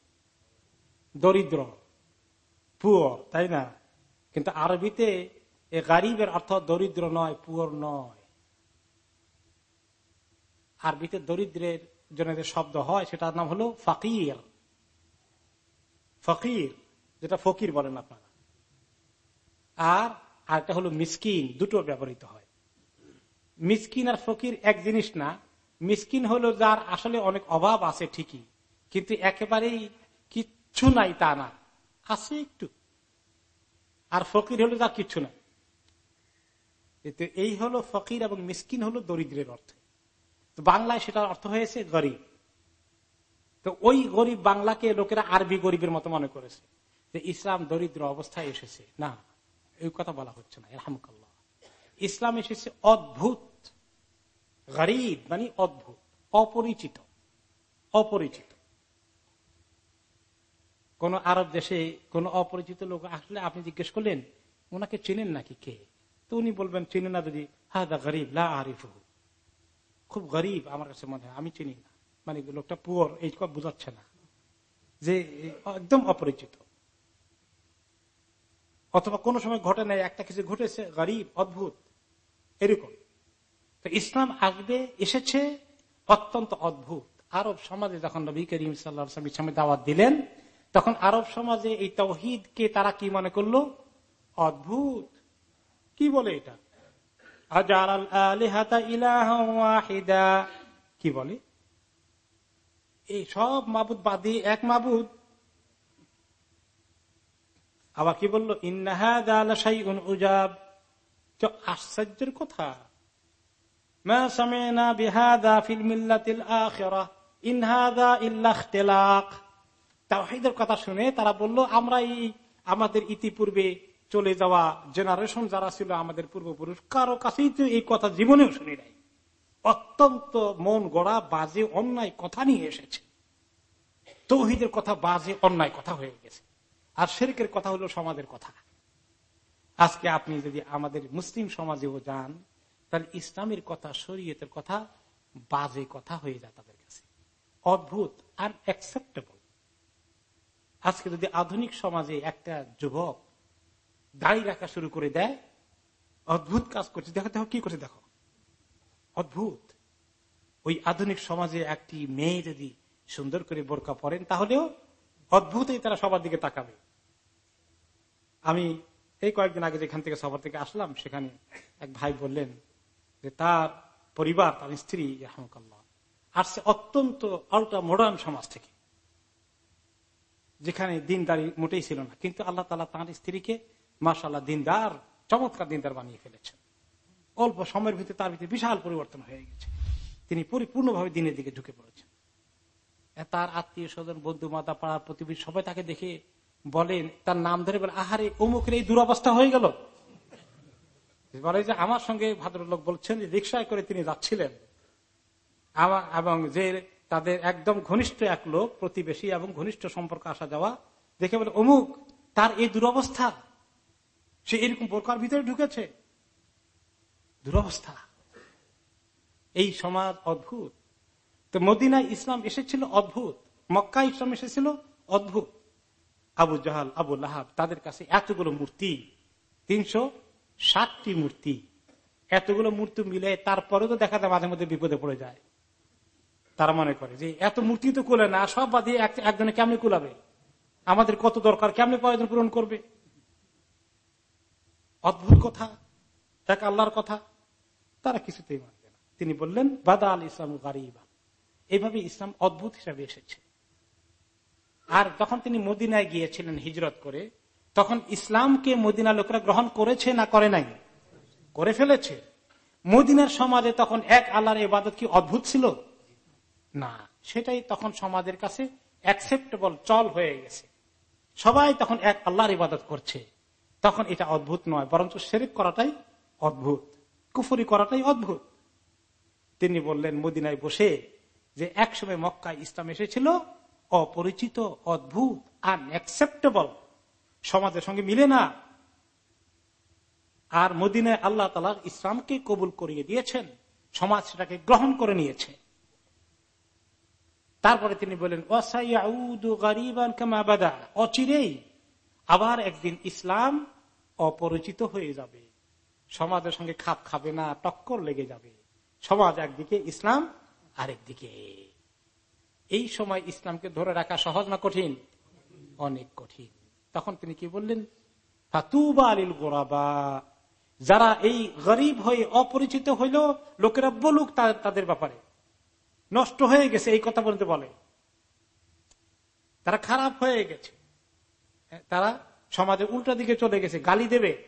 দরিদ্র, পুয়র, তাই না? কিন্তু আরবিতে এ গরিবের অর্থ দরিদ্র নয়, পুয়র নয়। আরবিতে দরিদ্রের জন্য যে শব্দ হয়, সেটার নাম হলো ফাকির। ফকির, যেটা ফকির বলেন আপনারা। আর আরেকটা হলো মিসকিন, দুটো ব্যবহৃত হয়। মিসকিন আর ফকির এক জিনিস না, মিসকিন হলো যার আসলে অনেক অভাব আছে ঠিকই, কিন্তু একেবারেই কিচ্ছু নাই তা না, আছে একটু। আর ফকির হলো যার কিচ্ছু নাই এই হলো ফকির এবং মিসকিন হলো দরিদ্রের অর্থ। তো বাংলায় সেটার অর্থ হয়েছে গরিব। তো ওই গরিব বাংলাকে লোকেরা আরবি গরিবের মতো মনে করেছে যে ইসলাম দরিদ্র অবস্থায় এসেছে। না এই কথা বলা হচ্ছে না আলহামকাল্লাহ ইসলাম এসেছে অদ্ভুত, গরিব মানে অদ্ভুত, অপরিচিত অপরিচিত। কোন আরব দেশে কোন অপরিচিত লোক আসলে আপনি জিজ্ঞেস করলেন, ওনাকে চেনেন নাকি কে? তো উনি বলবেন চিনেন না যদি হা দা গরিব, লা আরিফ খুব গরিব আমার কাছে মনে হয়, আমি চিনি না। মানে লোকটা পুয়ার, এই বুঝাচ্ছে না। যে একদম অপরিচিত। অথবা কোনো সময় ঘটে নাই, একটা কিছু ঘটেছে, গরিব, অদ্ভুত, এরকম। তো ইসলাম আসবে, এসেছে, অত্যন্ত অদ্ভুত। আরব সমাজে যখন নবী করিম সাল্লাহ দাওয়াত দিলেন, তখন আরব সমাজে এই তৌহিদকে তারা কি মনে করল? অদ্ভুত। কি বলে এটা? কি বলে? এই সব মাবুদ বাদী এক মাবুদ। আবার কি বলল? ইন্নাহাদ আশ্চর্যের কথা। কথা শুনে তারা বলল আমরা এই আমাদের ইতিপূর্বে চলে যাওয়া জেনারেশন যারা ছিল আমাদের পূর্বপুরুষ, কারও কাছেই তো এই কথা জীবনেও শুনি নাই। অত্যন্ত মন গড়া, বাজে, অন্যায় কথা নিয়ে এসেছে। তৌহিদের কথা বাজে, অন্যায় কথা হয়ে গেছে। আর শেরকের কথা হলো সমাজের কথা। আজকে আপনি যদি আমাদের মুসলিম সমাজেও যান, তাহলে ইসলামের কথা, শরীয়তের কথা বাজে কথা হয়ে যায় তাদের কাছে। অদ্ভুত আর অ্যাকসেপ্টেবল আজকে যদি আধুনিক সমাজে একটা যুবক দাড়ি রাখা শুরু করে দেয়, অদ্ভুত কাজ করছে। দেখো দেখো, কি করছে, দেখো। অদ্ভুত। ওই আধুনিক সমাজে একটি মেয়ে যদি সুন্দর করে বোরকা পরেন, তাহলেও অদ্ভুতই তারা সবার দিকে তাকাবে। আমি এই কয়েকদিন আগে যেখান থেকে সবার থেকে আসলাম, সেখানে এক ভাই বললেন যে, তার পরিবার, তার স্ত্রী, রহমকাল্লাহ আসছে অত্যন্ত আলট্রা মডার্ন সমাজ থেকে, যেখানে দিনদারি মোটেই ছিল না। কিন্তু আল্লাহ তালা তাঁর স্ত্রীকে মাসাল্লাহ দিনদার, চমৎকার দিনদার বানিয়ে ফেলেছেন। অল্প সময়ের ভিতরে তার ভিতরে বিশাল পরিবর্তন হয়ে গেছে। তিনি পরিপূর্ণভাবে দিনের দিকে ঢুকে পড়েছেন। তার আত্মীয় স্বজন বন্ধু মাতা পাড়ার প্রতিবেশী, সবাই তাকে দেখে বলেন, তার নাম ধরে বলে আহারে, অমুকের এই দুরবস্থা হয়ে গেল। বলে যে, আমার সঙ্গে ভদ্রলোক বলছেন রিক্সায় করে তিনি যাচ্ছিলেন। এবং যে তাদের একদম ঘনিষ্ঠ এক লোক, প্রতিবেশী এবং ঘনিষ্ঠ সম্পর্ক আসা যাওয়া, দেখে বলে, অমুক, তার এই দুরবস্থা। সে এরকম বোরকার ভিতরে ঢুকেছে। দুরবস্থা। এই সমাজ অদ্ভুত। তো মদিনায় ইসলাম এসেছিল অদ্ভুত। মক্কা ইসলাম এসেছিল অদ্ভুত। আবু জাহাল, আবু লাহাব, তাদের কাছে এতগুলো মূর্তি, তিনশো ষাটটি মূর্তি, এতগুলো মূর্তি মিলে তারপরে তো দেখা যায় মাঝে মধ্যে বিপদে পড়ে যায়। তারা মনে করে যে এত মূর্তি তো কুলে না, সব বাদে একজনে কেমনে কুলাবে? আমাদের কত দরকার, কেমনে প্রয়োজন পূরণ করবে? অদ্ভুত কথা, এক আল্লাহর কথা। তারা কিছুতেই মানবে না। তিনি বললেন, বাদা আল ইসলাম গারিবা। এইভাবে ইসলাম অদ্ভুত হিসাবে এসেছে। আর যখন তিনি মদিনায় গিয়েছিলেন হিজরত করে। তখন ইসলামকে মদিনা লোকরা গ্রহণ করেছে না করে নাই? করে ফেলেছে। মদিনার সমাজে তখন এক আল্লাহর ইবাদত কি অদ্ভুত ছিল? না, সেটাই তখন সমাজের কাছে অ্যাকসেপ্টেবল চল হয়ে গেছে। সবাই তখন এক আল্লাহর ইবাদত করছে। তখন এটা অদ্ভুত নয়, বরঞ্চ শেরিক করাটাই অদ্ভুত, কুফরি করাটাই অদ্ভুত। তিনি বললেন মদিনায় বসে যে একসময় মক্কায় ইসলাম এসেছিল অপরিচিত, অদ্ভুত আনএক্সেপ্টেবল সমাজের সঙ্গে মিলে না। আর মদিনায় আল্লাহ তালা ইসলামকে কবুল করিয়ে দিয়েছেন, সমাজ সেটাকে গ্রহণ করে নিয়েছে। তারপরে তিনি বলেন অচিরেই আবার একদিন ইসলাম অপরিচিত হয়ে যাবে। সমাজের সঙ্গে খাপ খাবে না, টক্কর লেগে যাবে। সমাজ একদিকে, ইসলাম আরেকদিকে। এই সময় ইসলামকে ধরে রাখা সহজ না কঠিন? অনেক কঠিন। তখন তিনি কি বললেন? ফাতুবা আলিল গোরাবা। যারা এই গরিব হয়ে অপরিচিত হইল, লোকেরা বলুক তাদের ব্যাপারে। নষ্ট হয়ে গেছে, এই কথা বলতে বলে। তারা খারাপ হয়ে গেছে। তারা সমাজে উল্টা দিকে চলে গেছে, গালি দেবে।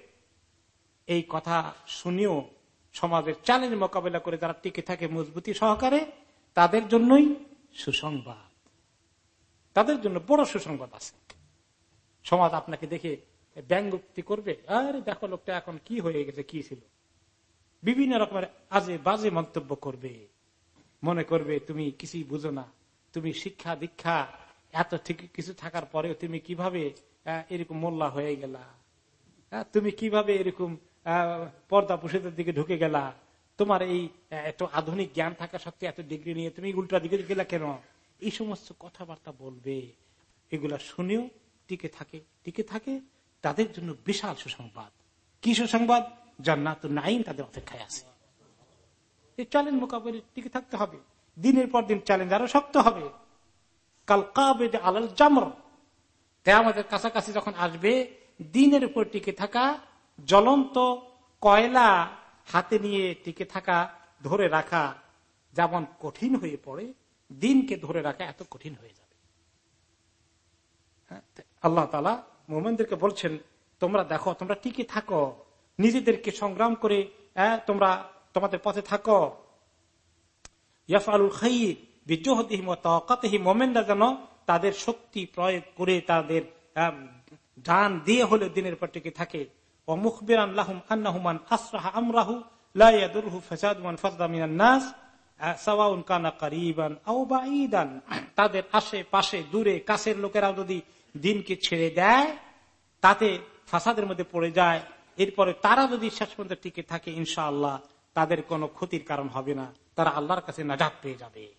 এই কথা শুনিও সমাজের চ্যালেঞ্জ মোকাবেলা করে যারা টিকে থাকে মজবুতি সহকারে, তাদের জন্যই সুসংবাদ। তাদের জন্য বড় সুসংবাদ আছে। সমাজ আপনাকে দেখে ব্যঙ্গোক্তি করবে, আরে দেখো লোকটা এখন কি হয়ে গেছে, কি ছিল? বিভিন্ন রকমের আজে বাজে মন্তব্য করবে। মনে করবে, তুমি কিছুই বুঝো না, তুমি শিক্ষা দীক্ষা, এত ঠিক কিছু থাকার পরেও তুমি কীভাবে এরকম মোল্লা হয়ে গেলা? তুমি কীভাবে এরকম পর্দা পুষেদের দিকে ঢুকে গেলা? তোমার এই এত আধুনিক জ্ঞান থাকা সত্ত্বে এত ডিগ্রি নিয়ে তুমি উল্টা দিকে গেলা কেন? এই সমস্ত কথাবার্তা বলবে, এগুলা শুনেও টিকে থাকে টিকে থাকে, তাদের জন্য বিশাল সুসংবাদ। কি সুসংবাদ? জান্নাত নাইন তাদের অপেক্ষায় আছে। এই চ্যালেঞ্জ মোকাবিলা টিকে থাকতে হবে। দিনের পর দিন চ্যালেঞ্জ আরও শক্ত হবে। কাল কাবেদ আলাল জামর। তাই আমাদের কাছাকাছি যখন আসবে, দিনের উপর টিকে থাকা জ্বলন্ত কয়লা হাতে নিয়ে টিকে থাকা ধরে রাখা যেমন কঠিন হয়ে পড়ে দিনকে ধরে রাখা এত কঠিন হয়ে যাবে। হ্যাঁ, আল্লাহ তালা মোমেনদেরকে বলছেন তোমরা দেখো তোমরা টিকে থাকো। নিজেদেরকে সংগ্রাম করে হ্যাঁ, তোমরা তোমাদের পথে থাকো। ইয়াফালুল খাইর বিজোহদিহিম মোমেনরা যেন তাদের শক্তি প্রয়োগ করে তাদের ডান দিয়ে হলে দিনের পর টিকে থাকে। তাদের আশেপাশে, দূরে, কাছের লোকেরাও যদি দিনকে ছেড়ে দেয়, তাতে ফাসাদের মধ্যে পড়ে যায়। এরপরে তারা যদি শেষ পর্যন্ত টিকে থাকে, ইনশাআল্লাহ, তাদের কোনো ক্ষতির কারণ হবে না। তারা আল্লাহর কাছে নাজাত পেয়ে যাবে।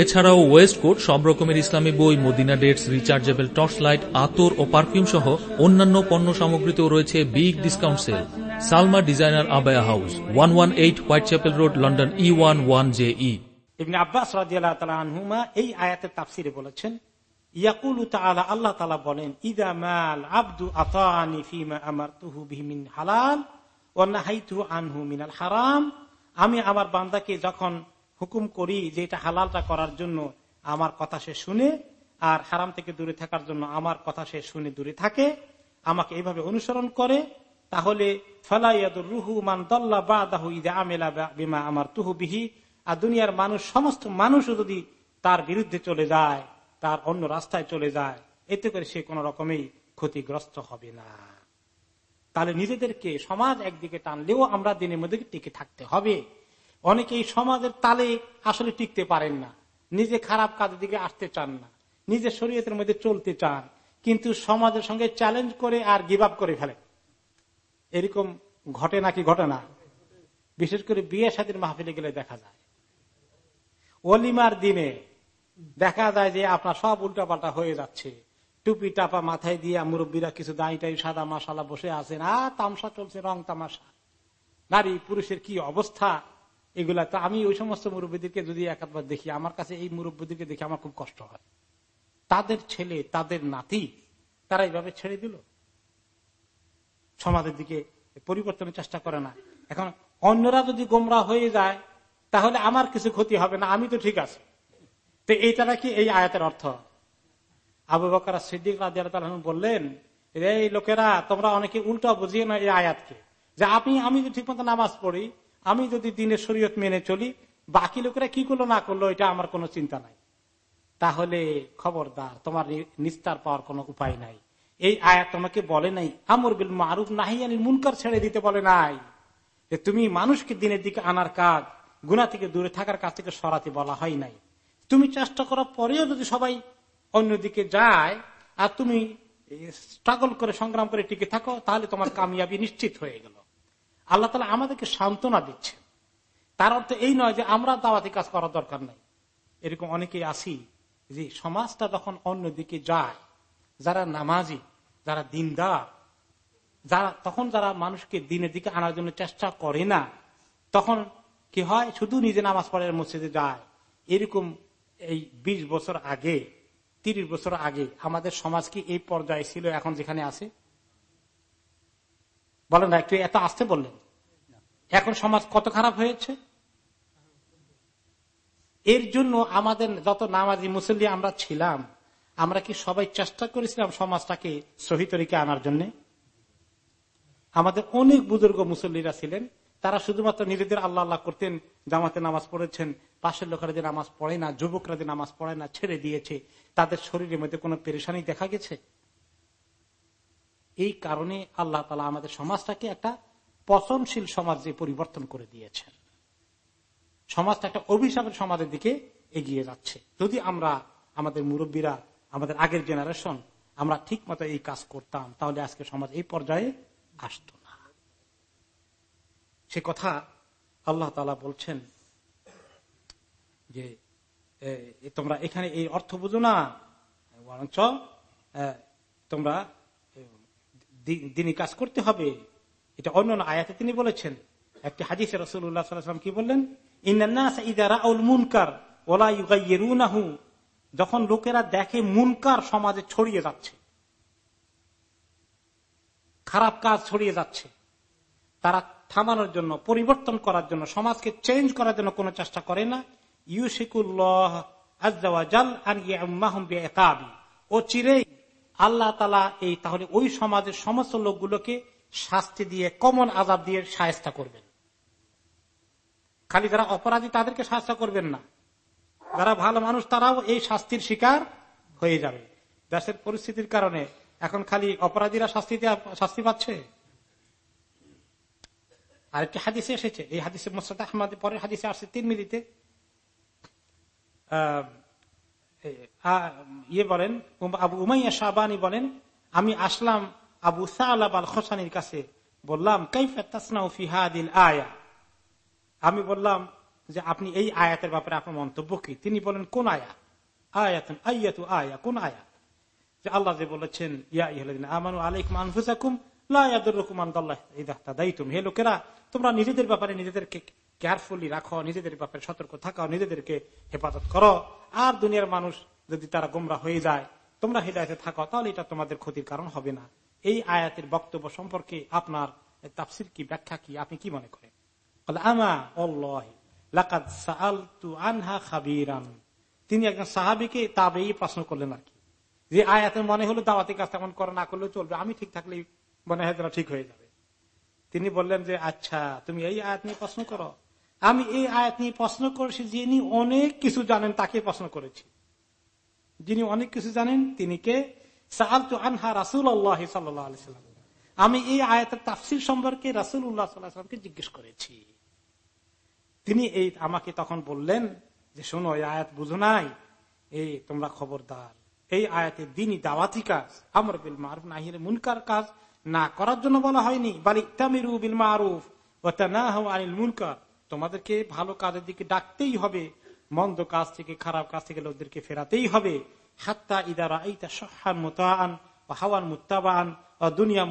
এছাড়াও ওয়েস্ট কোট সব রকমের ইসলামী বই, Medina dates, rechargeable torch light আতর ও পারফিউম সহ অন্যান্য পণ্য সামগ্রীতেও রয়েছে big discount sale. Salma designer abaya house, one one eight Whitechapel Road, London E one one J E Ibn Abbas রাজিয়াল্লাহ তালা আনহুমা এই আয়াতের তাফসিরে বলেছেন, ইয়াকুল তালা আল্লাহ তালা বলেন, ইদা মাল আব্দু আতানি ফিমা আমার তুহু বিহমিন হালাল ও নাহাইতু আনহু মিনাল হারাম। আমি আমার বান্দাকে যখন হুকুম করি যে এটা হালালটা করার জন্য আমার কথা সে শুনে, আর হারাম থেকে দূরে থাকার জন্য আমার কথা সে শুনে দূরে থাকে, আমাকে এইভাবে অনুসরণ করে, তাহলে রুহু মান আমার তুহু বিহি, আর দুনিয়ার মানুষ, সমস্ত মানুষও যদি তার বিরুদ্ধে চলে যায়, তার অন্য রাস্তায় চলে যায়, এতে করে সে কোন রকমেই ক্ষতিগ্রস্ত হবে না। তাহলে নিজেদেরকে সমাজ একদিকে টানলেও আমরা দিনের মধ্যে টিকে থাকতে হবে। অনেকে এই সমাজের তালে আসলে টিকতে পারেন না। নিজে খারাপ কাজের দিকে আসতে চান না। নিজের শরীয়তের মধ্যে চলতে চান। কিন্তু সমাজের সঙ্গে চ্যালেঞ্জ করে আর গিভ আপ করে ফেলে এরকম ঘটে নাকি ঘটে না? বিশেষ করে বিয়ে সাদীর মাহফিলে গেলে দেখা যায়। অলিমার দিনে দেখা যায় যে আপনার সব উল্টাপাল্টা হয়ে যাচ্ছে। টুপি টাপা মাথায় দিয়ে মুরব্বীরা কিছু দাঁড়ি টাই সাদা মাসালা বসে আছেন। আর তামসা চলছে, রং তামাশা। নারী পুরুষের কি অবস্থা? এগুলা তো আমি ওই সমস্ত মুরব্বীদেরকে যদি একবার দেখি, আমার কাছে এই মুরব্বীদেরকে দেখে আমার খুব কষ্ট হয়। তাদের ছেলে, তাদের নাতি, তারা এইভাবে ছেড়ে দিল। সমাজের দিকে পরিবর্তনের চেষ্টা করে না। এখন অন্যরা যদি গোমরা হয়ে যায়, তাহলে আমার কিছু ক্ষতি হবে না, আমি তো ঠিক আছে। তো এইটা কি এই আয়াতের অর্থ? আবু বকর সিদ্দিক রাজিয়াল বললেন এই লোকেরা, তোমরা অনেকে উল্টা বুঝিয়ে না এই আয়াতকে। যে আপনি, আমি যদি ঠিক মতো নামাজ পড়ি আমি যদি দিনের শরীয়ত মেনে চলি, বাকি লোকেরা কি করল, না করল, এটা আমার কোনো চিন্তা নাই। তাহলে খবরদার, তোমার নিস্তার পাওয়ার কোনো উপায় নাই। এই আয়াত তোমাকে বলে নাই, আমর বিল মারুফ নাহিয়ানি মুনকার ছেড়ে দিতে বলে নাই। যে তুমি মানুষকে দিনের দিকে আনার কাজ গুণা থেকে দূরে থাকার কাছ থেকে সরাতে বলা হয় নাই। তুমি চেষ্টা করার পরেও যদি সবাই অন্যদিকে যায়, আর তুমি স্ট্রাগল করে সংগ্রাম করে টিকে থাকো, তাহলে তোমার কামিয়াবি নিশ্চিত হয়ে গেল। আল্লাহ তালা আমাদেরকে সান্ত্বনা দিচ্ছে তার অর্থ এই নয় যে আমরা দাওয়াতি কাজ করার দরকার নাই। এরকম অনেকেই আসি যে সমাজটা যখন অন্যদিকে যায়, যারা নামাজি, যারা দিনদার, যারা তখন যারা মানুষকে দিনের দিকে আনার জন্য চেষ্টা করে না, তখন কি হয়? শুধু নিজে নামাজ পড়ার মসজিদে যায়। এরকম এই ২০ বছর আগে, তিরিশ বছর আগে আমাদের সমাজ কি এই পর্যায়ে ছিল, এখন যেখানে আছে? বলেন না, একটু এত আসতে বললেন। এখন সমাজ কত খারাপ হয়েছে? এর জন্য আমাদের যত নামাজি মুসল্লি আমরা ছিলাম, আমরা কি সবাই চেষ্টা করেছিলাম সমাজটাকে সহি তরিকে আনার জন্য? আমাদের অনেক বুজুর্গ মুসল্লিরা ছিলেন, তারা শুধুমাত্র নিজেদের আল্লাহ আল্লাহ করতেন, জামাতে নামাজ পড়েছেন, পাশের লোকেরা যে নামাজ পড়ে না, যুবকরা যে নামাজ পড়ে না, ছেড়ে দিয়েছে, তাদের শরীরের মধ্যে কোনো পেরেশানি দেখা গেছে? এই কারণে আল্লাহ তালা আমাদের সমাজটাকে একটা পচনশীল সমাজে পরিবর্তন করে দিয়েছেন সমাজটা একটা অভিশাপের সমাজের দিকে এগিয়ে যাচ্ছে। যদি আমরা, আমাদের মুরব্বীরা, আমাদের আগের জেনারেশন আমরা ঠিক মতো এই কাজ করতাম, তাহলে আজকে সমাজ এই পর্যায়ে আসত না। সে কথা আল্লাহ তালা বলছেন যে তোমরা এখানে এই অর্থ বুঝো না। বরঞ্চ তোমরা দিনই কাজ করতে হবে। এটা অন্য আয়াতে তিনি বলেছেন। একটি হাদিসে রসুল্লাহ কি বললেন? যখন লোকেরা দেখে মুনকার সমাজে ছড়িয়ে যাচ্ছে, খারাপ কাজ ছড়িয়ে যাচ্ছে, তারা থামানোর জন্য, পরিবর্তন করার জন্য, সমাজকে চেঞ্জ করার জন্য কোনো চেষ্টা করে না। ইউসিকুল্লাহ ও চিরেই আল্লাহ তালা এই, তাহলে ওই সমাজের সমস্ত লোকগুলোকে শাস্তি দিয়ে, কমন আজাব দিয়ে সায়স্তা করবেন। খালি যারা অপরাধী তাদেরকে শাস্তা করবেন না। যারা ভালো মানুষ তারাও এই শাস্তির শিকার হয়ে যাবে। দেশের পরিস্থিতির কারণে এখন খালি অপরাধীরা শাস্তি শাস্তি পাচ্ছে? আরেকটি হাদিসে এসেছে। এই হাদিসে মোসাদ আহমদ, পরের হাদিসে আসছে তিন মিনিটে ইয়ে বলেন আবু উমাইয়া শাহবানি বলেন, আমি আসলাম আবু সালাব খোসানির কাছে বললাম ফিহাদিল আয়া? আমি বললাম যে, আপনি এই আয়াতের ব্যাপারে আপনার মন্তব্য কি? তিনি বলেন, কোন আয়া? আয়াতুন আয়াতু আয়া। কোন আয়া? যে আল্লাহ যে বলেছেন তোমরা নিজেদের ব্যাপারে নিজেদেরকে কেয়ারফুলি রাখো, নিজেদের ব্যাপারে সতর্ক থাকাও, নিজেদেরকে হেফাজত করো। আর দুনিয়ার মানুষ যদি তারা গোমরা হয়ে যায়, তোমরা হৃদায়তে থাকো, তাহলে এটা তোমাদের ক্ষতির কারণ হবে না। এই আয়াতের বক্তব্য সম্পর্কে আপনার তাফসির কি, ব্যাখ্যা কি, আপনি কি মনে করেন? তিনি একজন সাহাবিকে তাবেই প্রশ্ন করলেন আর কি। যে আয়াতের মনে হলো দাওয়াতি কাজ তেমন করা না করলেও চলবে, আমি ঠিক থাকলে মনে হয় ঠিক হয়ে যাবে। তিনি বললেন যে আচ্ছা তুমি এই আয়াত নিয়ে প্রশ্ন করো। আমি এই আয়াত নিয়ে প্রশ্ন করেছি যিনি অনেক কিছু জানেন, তাকে প্রশ্ন করেছি। যিনি অনেক কিছু জানেন, তিনি আমি এই আয়াতের তাফসির সম্পর্কে রাসুল উল্লাহ সাল্লাহামকে জিজ্ঞেস করেছি। তিনি এই আমাকে তখন বললেন যে, শোনো, এই আয়াত বুঝো নাই? এই তোমরা খবরদার। এই আয়াতের দিনই দাওয়াতি কাজ। আমর বিল মারুফ নাহির মুনকার কাজ না করার জন্য বলা হয়নি। বালিকতামিরু বিল মারুফ আনিল মুনকার। তোমাদেরকে ভালো কাজের দিকে ডাকতেই হবে। মন্দ কাজ থেকে, খারাপ কাজ থেকে লোকদেরকে ফেরাতেই হবে। হাত্তা হাওয়ান দুনিয়া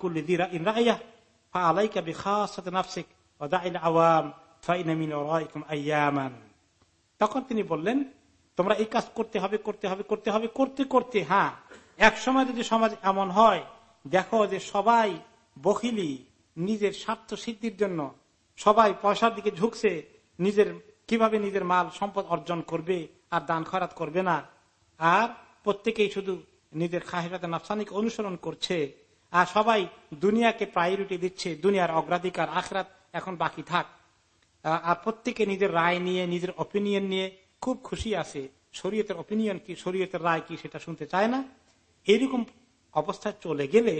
কুল্লি দিরা ইনরাইয়া ফা আলাইকা বিখাসাত নাফসিক আওয়াম ওরাইকুম আইয়ামান তখন তিনি বললেন, তোমরা এই কাজ করতে হবে করতে হবে করতে হবে, করতে করতে হ্যাঁ। এক সময় যদি সমাজ এমন হয়, দেখো যে সবাই বকিলি নিজের স্বার্থ সিদ্ধির জন্য। সবাই পয়সার দিকে ঝুঁকছে, নিজের, কীভাবে নিজের মাল সম্পদ অর্জন করবে আর দান খরাত করবে না। আর প্রত্যেকেই শুধু নিজের খাহিরাতে নাফসানিকে অনুসরণ করছে। আর সবাই দুনিয়াকে প্রায়োরিটি দিচ্ছে, দুনিয়ার অগ্রাধিকার, আখরাত এখন বাকি থাক। আর প্রত্যেকে নিজের রায় নিয়ে, নিজের অপিনিয়ন নিয়ে খুব খুশি আছে। শরীয়তের অপিনিয়ন কি, শরীয়তের রায় কি সেটা শুনতে চায় না? এরকম অবস্থায় চলে গেলে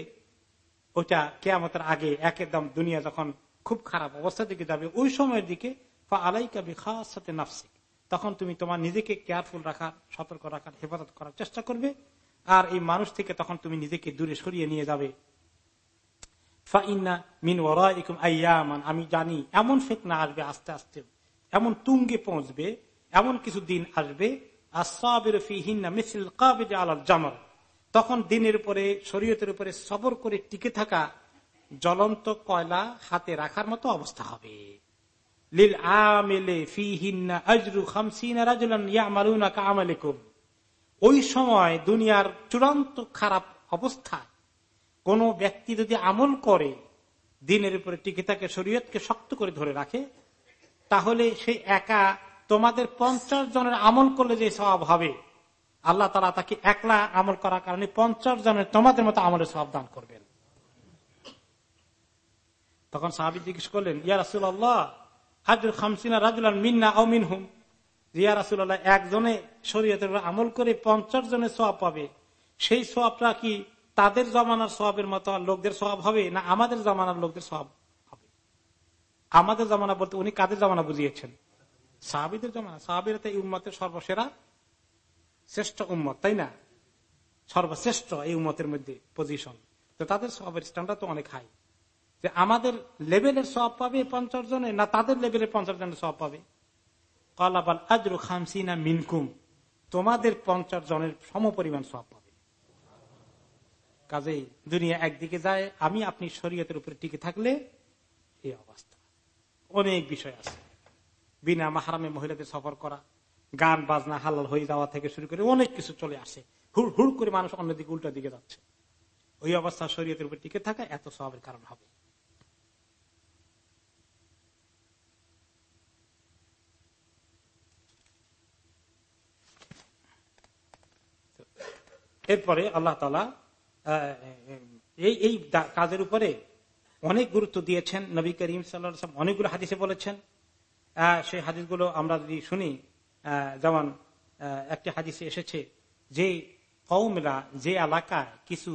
ওটা কেয়ামতের আগে একদম দুনিয়া যখন খুব খারাপ অবস্থা দিকে যাবে, ওই সময়ের দিকে আলাইকা বিখাসাতে নাফসিক। তখন তুমি তোমার নিজেকে কেয়ারফুল রাখার, সতর্ক রাখার, হেফাজত করার চেষ্টা করবে। আর এই মানুষ থেকে তখন তুমি নিজেকে দূরে সরিয়ে নিয়ে যাবে। আমি জানি এমন ফেতনা আসবে আস্তে আস্তে। এমন তুঙ্গে পৌঁছবে, এমন কিছু দিন আসবে। তখন দিনের উপরে, শরীয়তের উপরে সবর করে টিকে থাকা জ্বলন্ত কয়লা হাতে রাখার মতো অবস্থা হবে। ওই সময় দুনিয়ার চূড়ান্ত খারাপ অবস্থায় কোন ব্যক্তি যদি আমল করে, দিনের উপরে টিকে থাকে, শরীয়তকে শক্ত করে ধরে রাখে, তাহলে সেই একা তোমাদের পঞ্চাশ জনের আমল করলে যে স্বভাব হবে? আল্লাহ তালা তাকে একলা আমল করার কারণে পঞ্চাশ জনের তোমাদের মতো আমলের স্বভাব দান করবেন। তখন সাহাবি জিজ্ঞেস করলেন, ইয়া রাসুল্লাহ হাজুর খামসিনা রাজুলান মিন্না ও মিনহুম। রিয়া রাসুল্লাহ একজনে শরীয়তের আমল করে পঞ্চাশ জনের সব পাবে। সেই সবটা কি তাদের জমানার সবের মতো লোকদের সব হবে না আমাদের জমানার লোকদের সব হবে? আমাদের জমানা বলতে উনি কাদের জমানা বুঝিয়েছেন? সাহাবিদের জমানা। সাহাবিরা তো উম্মতের সর্বসেরা শ্রেষ্ঠ উম্মত, তাই না? সর্বশ্রেষ্ঠ এই উম্মতের মধ্যে পজিশন তো তাদের সবের স্ট্যান্ডার্ড তো অনেক হাই যে আমাদের লেভেলের সব পাবে পঞ্চাশ জনে না তাদের লেভেলের পঞ্চাশ জনের সব পাবে? কলাবাল আজরু খামসিনা মিনকুম। তোমাদের পঞ্চাশ জনের সম পরিমাণ সব পাবে। কাজেই দুনিয়া একদিকে যায়, আমি আপনি শরীয়তের উপরে টিকে থাকলে এই অবস্থা। অনেক বিষয় আছে। বিনা মাহারামে মহিলাদের সফর করা, গান বাজনা হালাল হয়ে যাওয়া থেকে শুরু করে অনেক কিছু চলে আসে। হুড় হুড় করে মানুষ অন্যদিকে উল্টা দিকে যাচ্ছে। ওই অবস্থা শরীয়তের উপর টিকে থাকা এত সবের কারণ হবে। এরপরে আল্লাহ তালা এই এই কাজের উপরে অনেক গুরুত্ব দিয়েছেন। নবী করিম সাল্লাম অনেকগুলো হাদিসে বলেছেন। সেই হাদিসগুলো আমরা যদি শুনি যেমন একটি হাদিসে এসেছে যে কৌমরা যে এলাকায় কিছু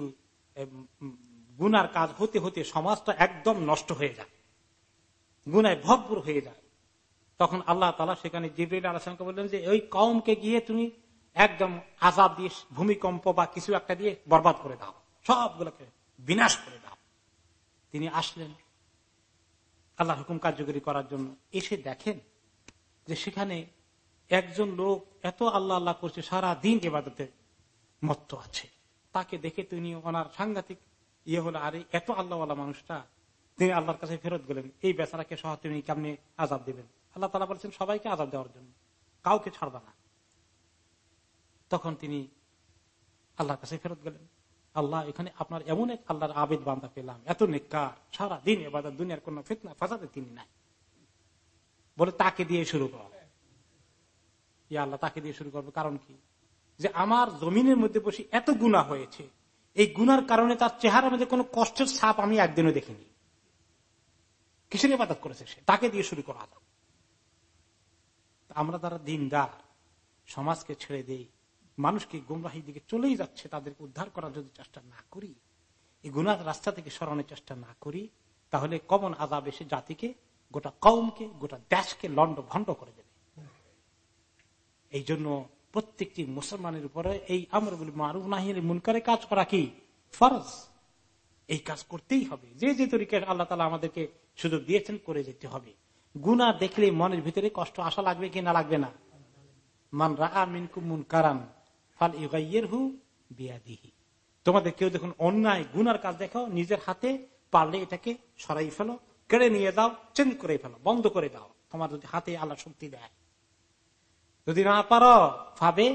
গুনার কাজ হতে হতে সমাজটা একদম নষ্ট হয়ে যায়, গুনায় ভরপুর হয়ে যায়। তখন আল্লাহ তালা সেখানে জিবরিল আলাহামকে বললেন যে, ওই কৌমকে গিয়ে তুমি একদম আজাদ দিয়ে, ভূমিকম্প বা কিছু একটা দিয়ে বরবাদ করে দাও। সবগুলোকে বিনাশ করে দাও। তিনি আসলেন আল্লাহ হুকুম কার্যকরী করার জন্য। এসে দেখেন যে সেখানে একজন লোক এত আল্লাহ আল্লাহ করছে সারা দিন এবাদতে মত্ত আছে। তাকে দেখে তিনি ওনার সাংঘাতিক ইয়ে হলো, আরে এত আল্লাহ মানুষটা, তিনি আল্লাহর কাছে ফেরত গেলেন। এই বেচারাকে সহ তিনি কেমনি আজাদ দেবেন? আল্লাহ তালা বলছেন, সবাইকে আজাদ দেওয়ার জন্য, কাউকে ছাড়বা না। তখন তিনি আল্লাহর কাছে ফেরত গেলেন। আল্লাহ, এখানে আপনার এমন এক আল্লাহর আবেদ বান্ধা পেলাম। এত নেককার, সারা দিন এবার দুনিয়ার কোন ফিতনা ফাঁসাতে তিনি নাই। বলে, তাকে দিয়ে শুরু কর। আল্লাহ, তাকে দিয়ে শুরু করবে। কারণ কি? যে আমার জমিনের মধ্যে বসে এত গুণা হয়েছে, এই গুনার কারণে তার চেহারার মধ্যে কোনো কষ্টের ছাপ আমি একদিনও দেখিনি। কিসের ইবাদত করেছে সে? তাকে দিয়ে শুরু করা আমরা তারা দিনদার, সমাজকে ছেড়ে দেই মানুষকে গুমরাহির দিকে চলেই যাচ্ছে, তাদেরকে উদ্ধার করার যদি চেষ্টা না করি, এই গুনার রাস্তা থেকে সরানোর চেষ্টা না করি, তাহলে কমন আজাব এসে জাতিকে, গোটা কৌমকে গোটা দেশকে লন্ড ভণ্ড করে দেবে। এই জন্য প্রত্যেকটি মুসলমানের উপরে এই আমরা বলি মারুফ নাহির মুনকারে কাজ করা কি? ফরজ। এই কাজ করতেই হবে। যে যে তরিকে আল্লাহ তালা আমাদেরকে সুযোগ দিয়েছেন, করে যেতে হবে। গুনা দেখলে মনের ভিতরে কষ্ট আসা লাগবে কি না লাগবে না? মান রা মিনকু মুন কারান ফাল ইগাইয়ের হু বিয়াদিহি। তোমাদের কেউ দেখুন অন্যায়, গুনার কাজ দেখো নিজের হাতে পারলে এটাকে সরাই ফেলো, কেড়ে নিয়ে দাও চেঞ্জ করে ফেলো, বন্ধ করে দাও। তোমার যদি হাতে আল্লাহ শক্তি দেয়। যদি না পারো, ফাবে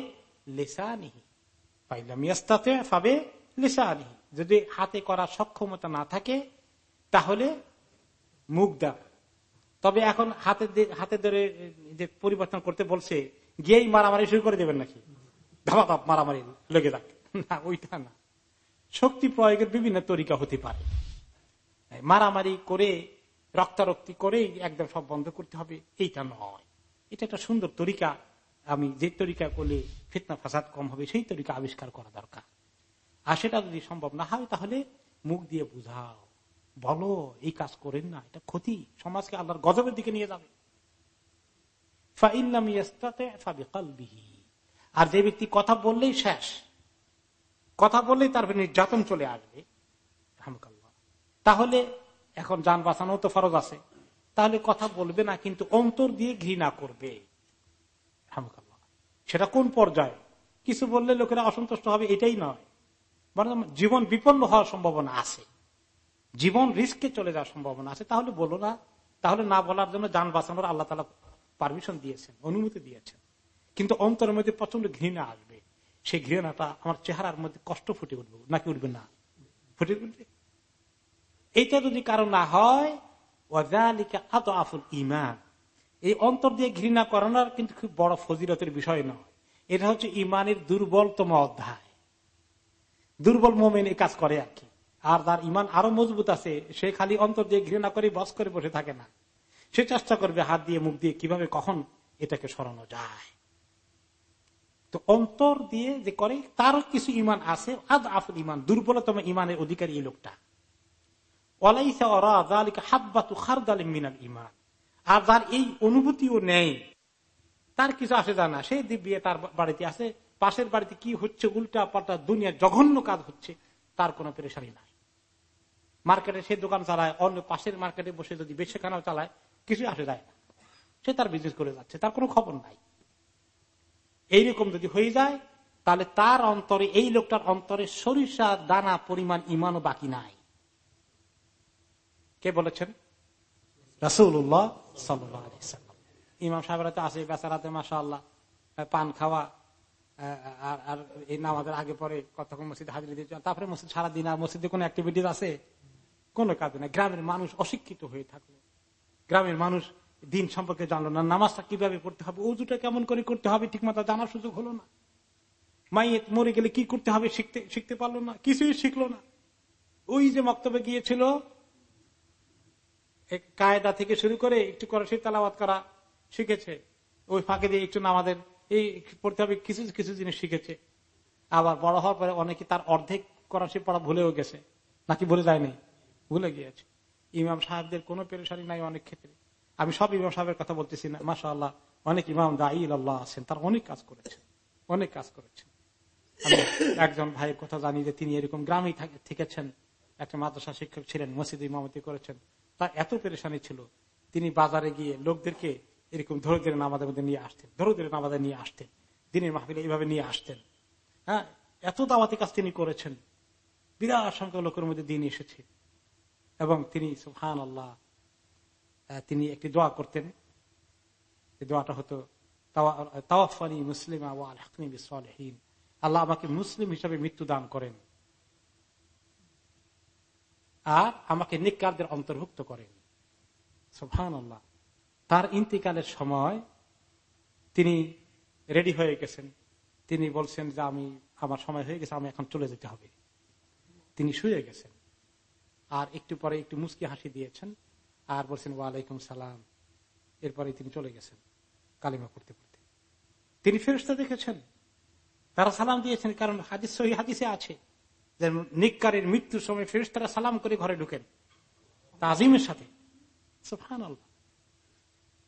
লেসা নিহি পাইলাম ইয়াস্তাতে ফাবে লেসা নিহি যদি হাতে করার সক্ষমতা না থাকে, তাহলে মুখ দাও। তবে এখন হাতে হাতে ধরে যে পরিবর্তন করতে বলছে, গিয়েই মারামারি শুরু করে দেবেন নাকি? ধাপা ধাপ মারামারি লেগে যাক। না, ওইটা না। শক্তি প্রয়োগের বিভিন্ন তরিকা হতে পারে। মারামারি করে, রক্তারক্তি করে একদম সব বন্ধ করতে হবে, এইটা নয়। এটা একটা সুন্দর তরিকা। আমি যে তরিকা করলে ফিতনা ফাসাদ কম হবে, সেই তরিকা আবিষ্কার করা দরকার। আর সেটা যদি সম্ভব না হয়, তাহলে মুখ দিয়ে বুঝাও। বলো, এই কাজ করেন না, এটা ক্ষতি। সমাজকে আল্লাহর গজবের দিকে নিয়ে যাবে। আর যে ব্যক্তি কথা বললেই শেষ। কথা বললেই তার নির্যাতন চলে আসবে। তাহলে এখন যান বাঁচানো তো ফরজ আছে। তাহলে কথা বলবে না, কিন্তু অন্তর দিয়ে ঘৃণা করবে। সেটা কোন পর্যায়ে? কিছু বললে লোকেরা অসন্তুষ্ট হবে, এটাই নয়। বরং জীবন বিপন্ন হওয়ার সম্ভাবনা আছে। জীবন রিস্কে চলে যাওয়ার সম্ভাবনা আছে। তাহলে বলো না। তাহলে না বলার জন্য যান বাঁচানোর আল্লাহ তালা পারমিশন দিয়েছেন, অনুমতি দিয়েছেন। কিন্তু অন্তরের মধ্যে প্রচণ্ড ঘৃণা আসবে। সেই ঘৃণাটা আমার চেহারার মধ্যে কষ্ট ফুটে উঠবে। নাকি উঠবে না? ফুটে উঠবে। এইটা যদি কারও না হয় আত আফুল ইমান এই অন্তর দিয়ে ঘৃণা করানোর কিন্তু খুব বড় বিষয় নয়। এটা হচ্ছে ইমানের দুর্বলতম অধ্যায়। দুর্বল মোমেন কাজ করে আর কি। আর তার ইমান আরও মজবুত আছে। সে খালি অন্তর দিয়ে ঘৃণা করে বস করে বসে থাকে না। সে চেষ্টা করবে হাত দিয়ে, মুখ দিয়ে কীভাবে, কখন এটাকে সরানো যায়। তো অন্তর দিয়ে যে করে তার কিছু ইমান আছে আদ আফুল ইমান, দুর্বলতম ইমানের অধিকারী এই লোকটা। আর যার এই অনুভূতিও নেই, তার কিছু আসে জানা সেই দিব্যে তার বাড়িতে আছে, পাশের বাড়িতে কি হচ্ছে উল্টা পাল্টা দুনিয়ার জঘন্য কাজ হচ্ছে, তার কোনো পেরেশানি নাই। মার্কেটে সে দোকান চালায়, অন্য পাশের মার্কেটে বসে যদি বেশেখানাও চালায়, কিছু আসে যায় না। সে তার বিজনেস করে যাচ্ছে, তার কোনো খবর নাই। এইরকম যদি হয়ে যায়, তাহলে তার অন্তরে, এই লোকটার অন্তরে সরিষা দানা পরিমাণ ইমানও বাকি নাই। কে বলেছেন? রাসুল্লাহ ইমাম সাহেবরা তো আছে বেচারাতে মাসা আল্লাহ পান খাওয়া আর এই নামাজের আগে পরে কতক্ষণ মসজিদে হাজির দিয়েছে। তারপরে মসজিদ সারাদিন আর মসজিদে কোনো অ্যাক্টিভিটিস আছে? কোনো কাজে না গ্রামের মানুষ অশিক্ষিত হয়ে থাকল। গ্রামের মানুষ দিন সম্পর্কে জানলো না, নামাজটা কীভাবে পড়তে হবে, উজুটা কেমন করে করতে হবে ঠিক মতো জানার সুযোগ হলো না। মাইয়ে মরে গেলে কি করতে হবে শিখতে শিখতে পারল না, কিছুই শিখলো না। ওই যে বক্তব্যে গিয়েছিল কায়দা থেকে শুরু করে একটু করে সে তালাবাদ করা শিখেছে। ওই ফাঁকে দিয়ে একটু নামাদের এই পড়তে হবে, কিছু কিছু জিনিস শিখেছে। আবার বড় হওয়ার পরে অনেকে তার অর্ধেক করা সে পড়া ভুলেও গেছে, নাকি ভুলে যায়নি? ভুলে গিয়েছে। ইমাম সাহেবদের কোনো পেরেশানি নাই অনেক ক্ষেত্রে। আমি সব ইমাম সাহেবের কথা বলতেছি না। মাসা আল্লাহ অনেক ইমাম দাই আল্লাহ আছেন, তার অনেক কাজ করেছেন, অনেক কাজ করেছেন। একজন ভাইয়ের কথা জানি যে তিনি এরকম গ্রামেই থেকেছেন, একটা মাদ্রাসা শিক্ষক ছিলেন, মসজিদ ইমামতি করেছেন। তার এত পেরেশানি ছিল, তিনি বাজারে গিয়ে লোকদেরকে এরকম ধরে ধরে নামাজের মধ্যে নিয়ে আসতেন ধরে ধরে নামাজে নিয়ে আসতেন, দিনের মাহফিলে এইভাবে নিয়ে আসতেন। হ্যাঁ এত দাওয়াতি কাজ তিনি করেছেন। বিরাট সংখ্যক লোকের মধ্যে দিন এসেছে। এবং তিনি সুহান আল্লাহ তিনি একটি দোয়া করতেন। দোয়াটা হতো তাওয়াফানি মুসলিম আল্লাহ আমাকে মুসলিম হিসাবে মৃত্যু দান করেন। আর আমাকে নিকারদের অন্তর্ভুক্ত করেন। সুহান আল্লাহ তার ইন্তিকালের সময় তিনি রেডি হয়ে গেছেন। তিনি বলছেন যে আমি, আমার সময় হয়ে গেছে, আমি এখন চলে যেতে হবে। তিনি শুয়ে গেছেন। আর একটু পরে একটু মুসকি হাসি দিয়েছেন। আর বলছেন, ওয়ালাইকুম সালাম। এরপরে তিনি চলে গেছেন, কালিমা করতে করতে তিনি ফেরস্তা দেখেছেন। তারা সালাম দিয়েছেন, কারণ হাদিস, সহি হাদিসে আছে যে নিকারের মৃত্যুর সময় ফেরস্তারা সালাম করে ঘরে ঢুকেন। তাজিমের সাথে।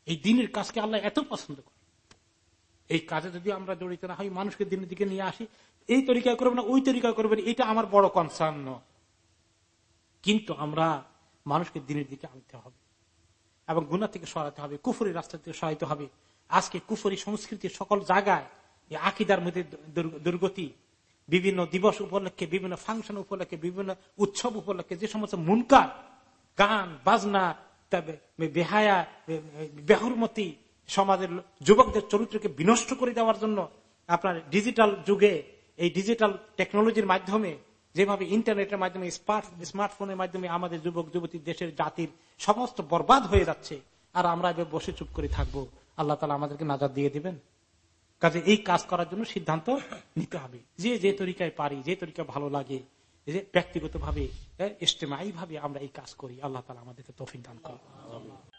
এই দিনের কাজকে আল্লাহ এত পছন্দ করে এই কাজে যদি আমরা জড়িত না হই, মানুষকে দিনের দিকে নিয়ে আসি, এই তরিকা করবেন ওই তরিকা করবেন, এটা আমার বড় কনসার্ন কিন্তু আমরা মানুষকে দিনের দিকে আনতে হবে। এবং গুণা থেকে সরাতে হবে কুফুরি রাস্তা থেকে সরাইতে হবে। আজকে কুফুরি সংস্কৃতির সকল জায়গায় আকিদার মধ্যে দুর্গতি, বিভিন্ন দিবস উপলক্ষে, বিভিন্ন ফাংশন উপলক্ষে, বিভিন্ন উৎসব উপলক্ষে, যে সমস্ত মুনকার, গান, বাজনা বেহায়া বেহরমতি, সমাজের যুবকদের চরিত্রকে বিনষ্ট করে দেওয়ার জন্য আপনার ডিজিটাল যুগে, এই ডিজিটাল টেকনোলজির মাধ্যমে যেভাবে ইন্টারনেটের মাধ্যমে স্মার্টফোনের মাধ্যমে আমাদের যুবক, যুবতী, দেশের জাতির সমস্ত বরবাদ হয়ে যাচ্ছে, আর আমরা এবার বসে চুপ করে থাকব। আল্লাহ তালা আমাদেরকে নাজাদ দিয়ে দিবেন। কাজে এই কাজ করার জন্য সিদ্ধান্ত নিতে হবে। যে যে তরিকায় পারি, যে তরিকা ভালো লাগে ব্যক্তিগত ভাবে ইস্তেমাই ভাবে আমরা এই কাজ করি, আল্লাহ তালা আমাদেরকে তফিক দান করি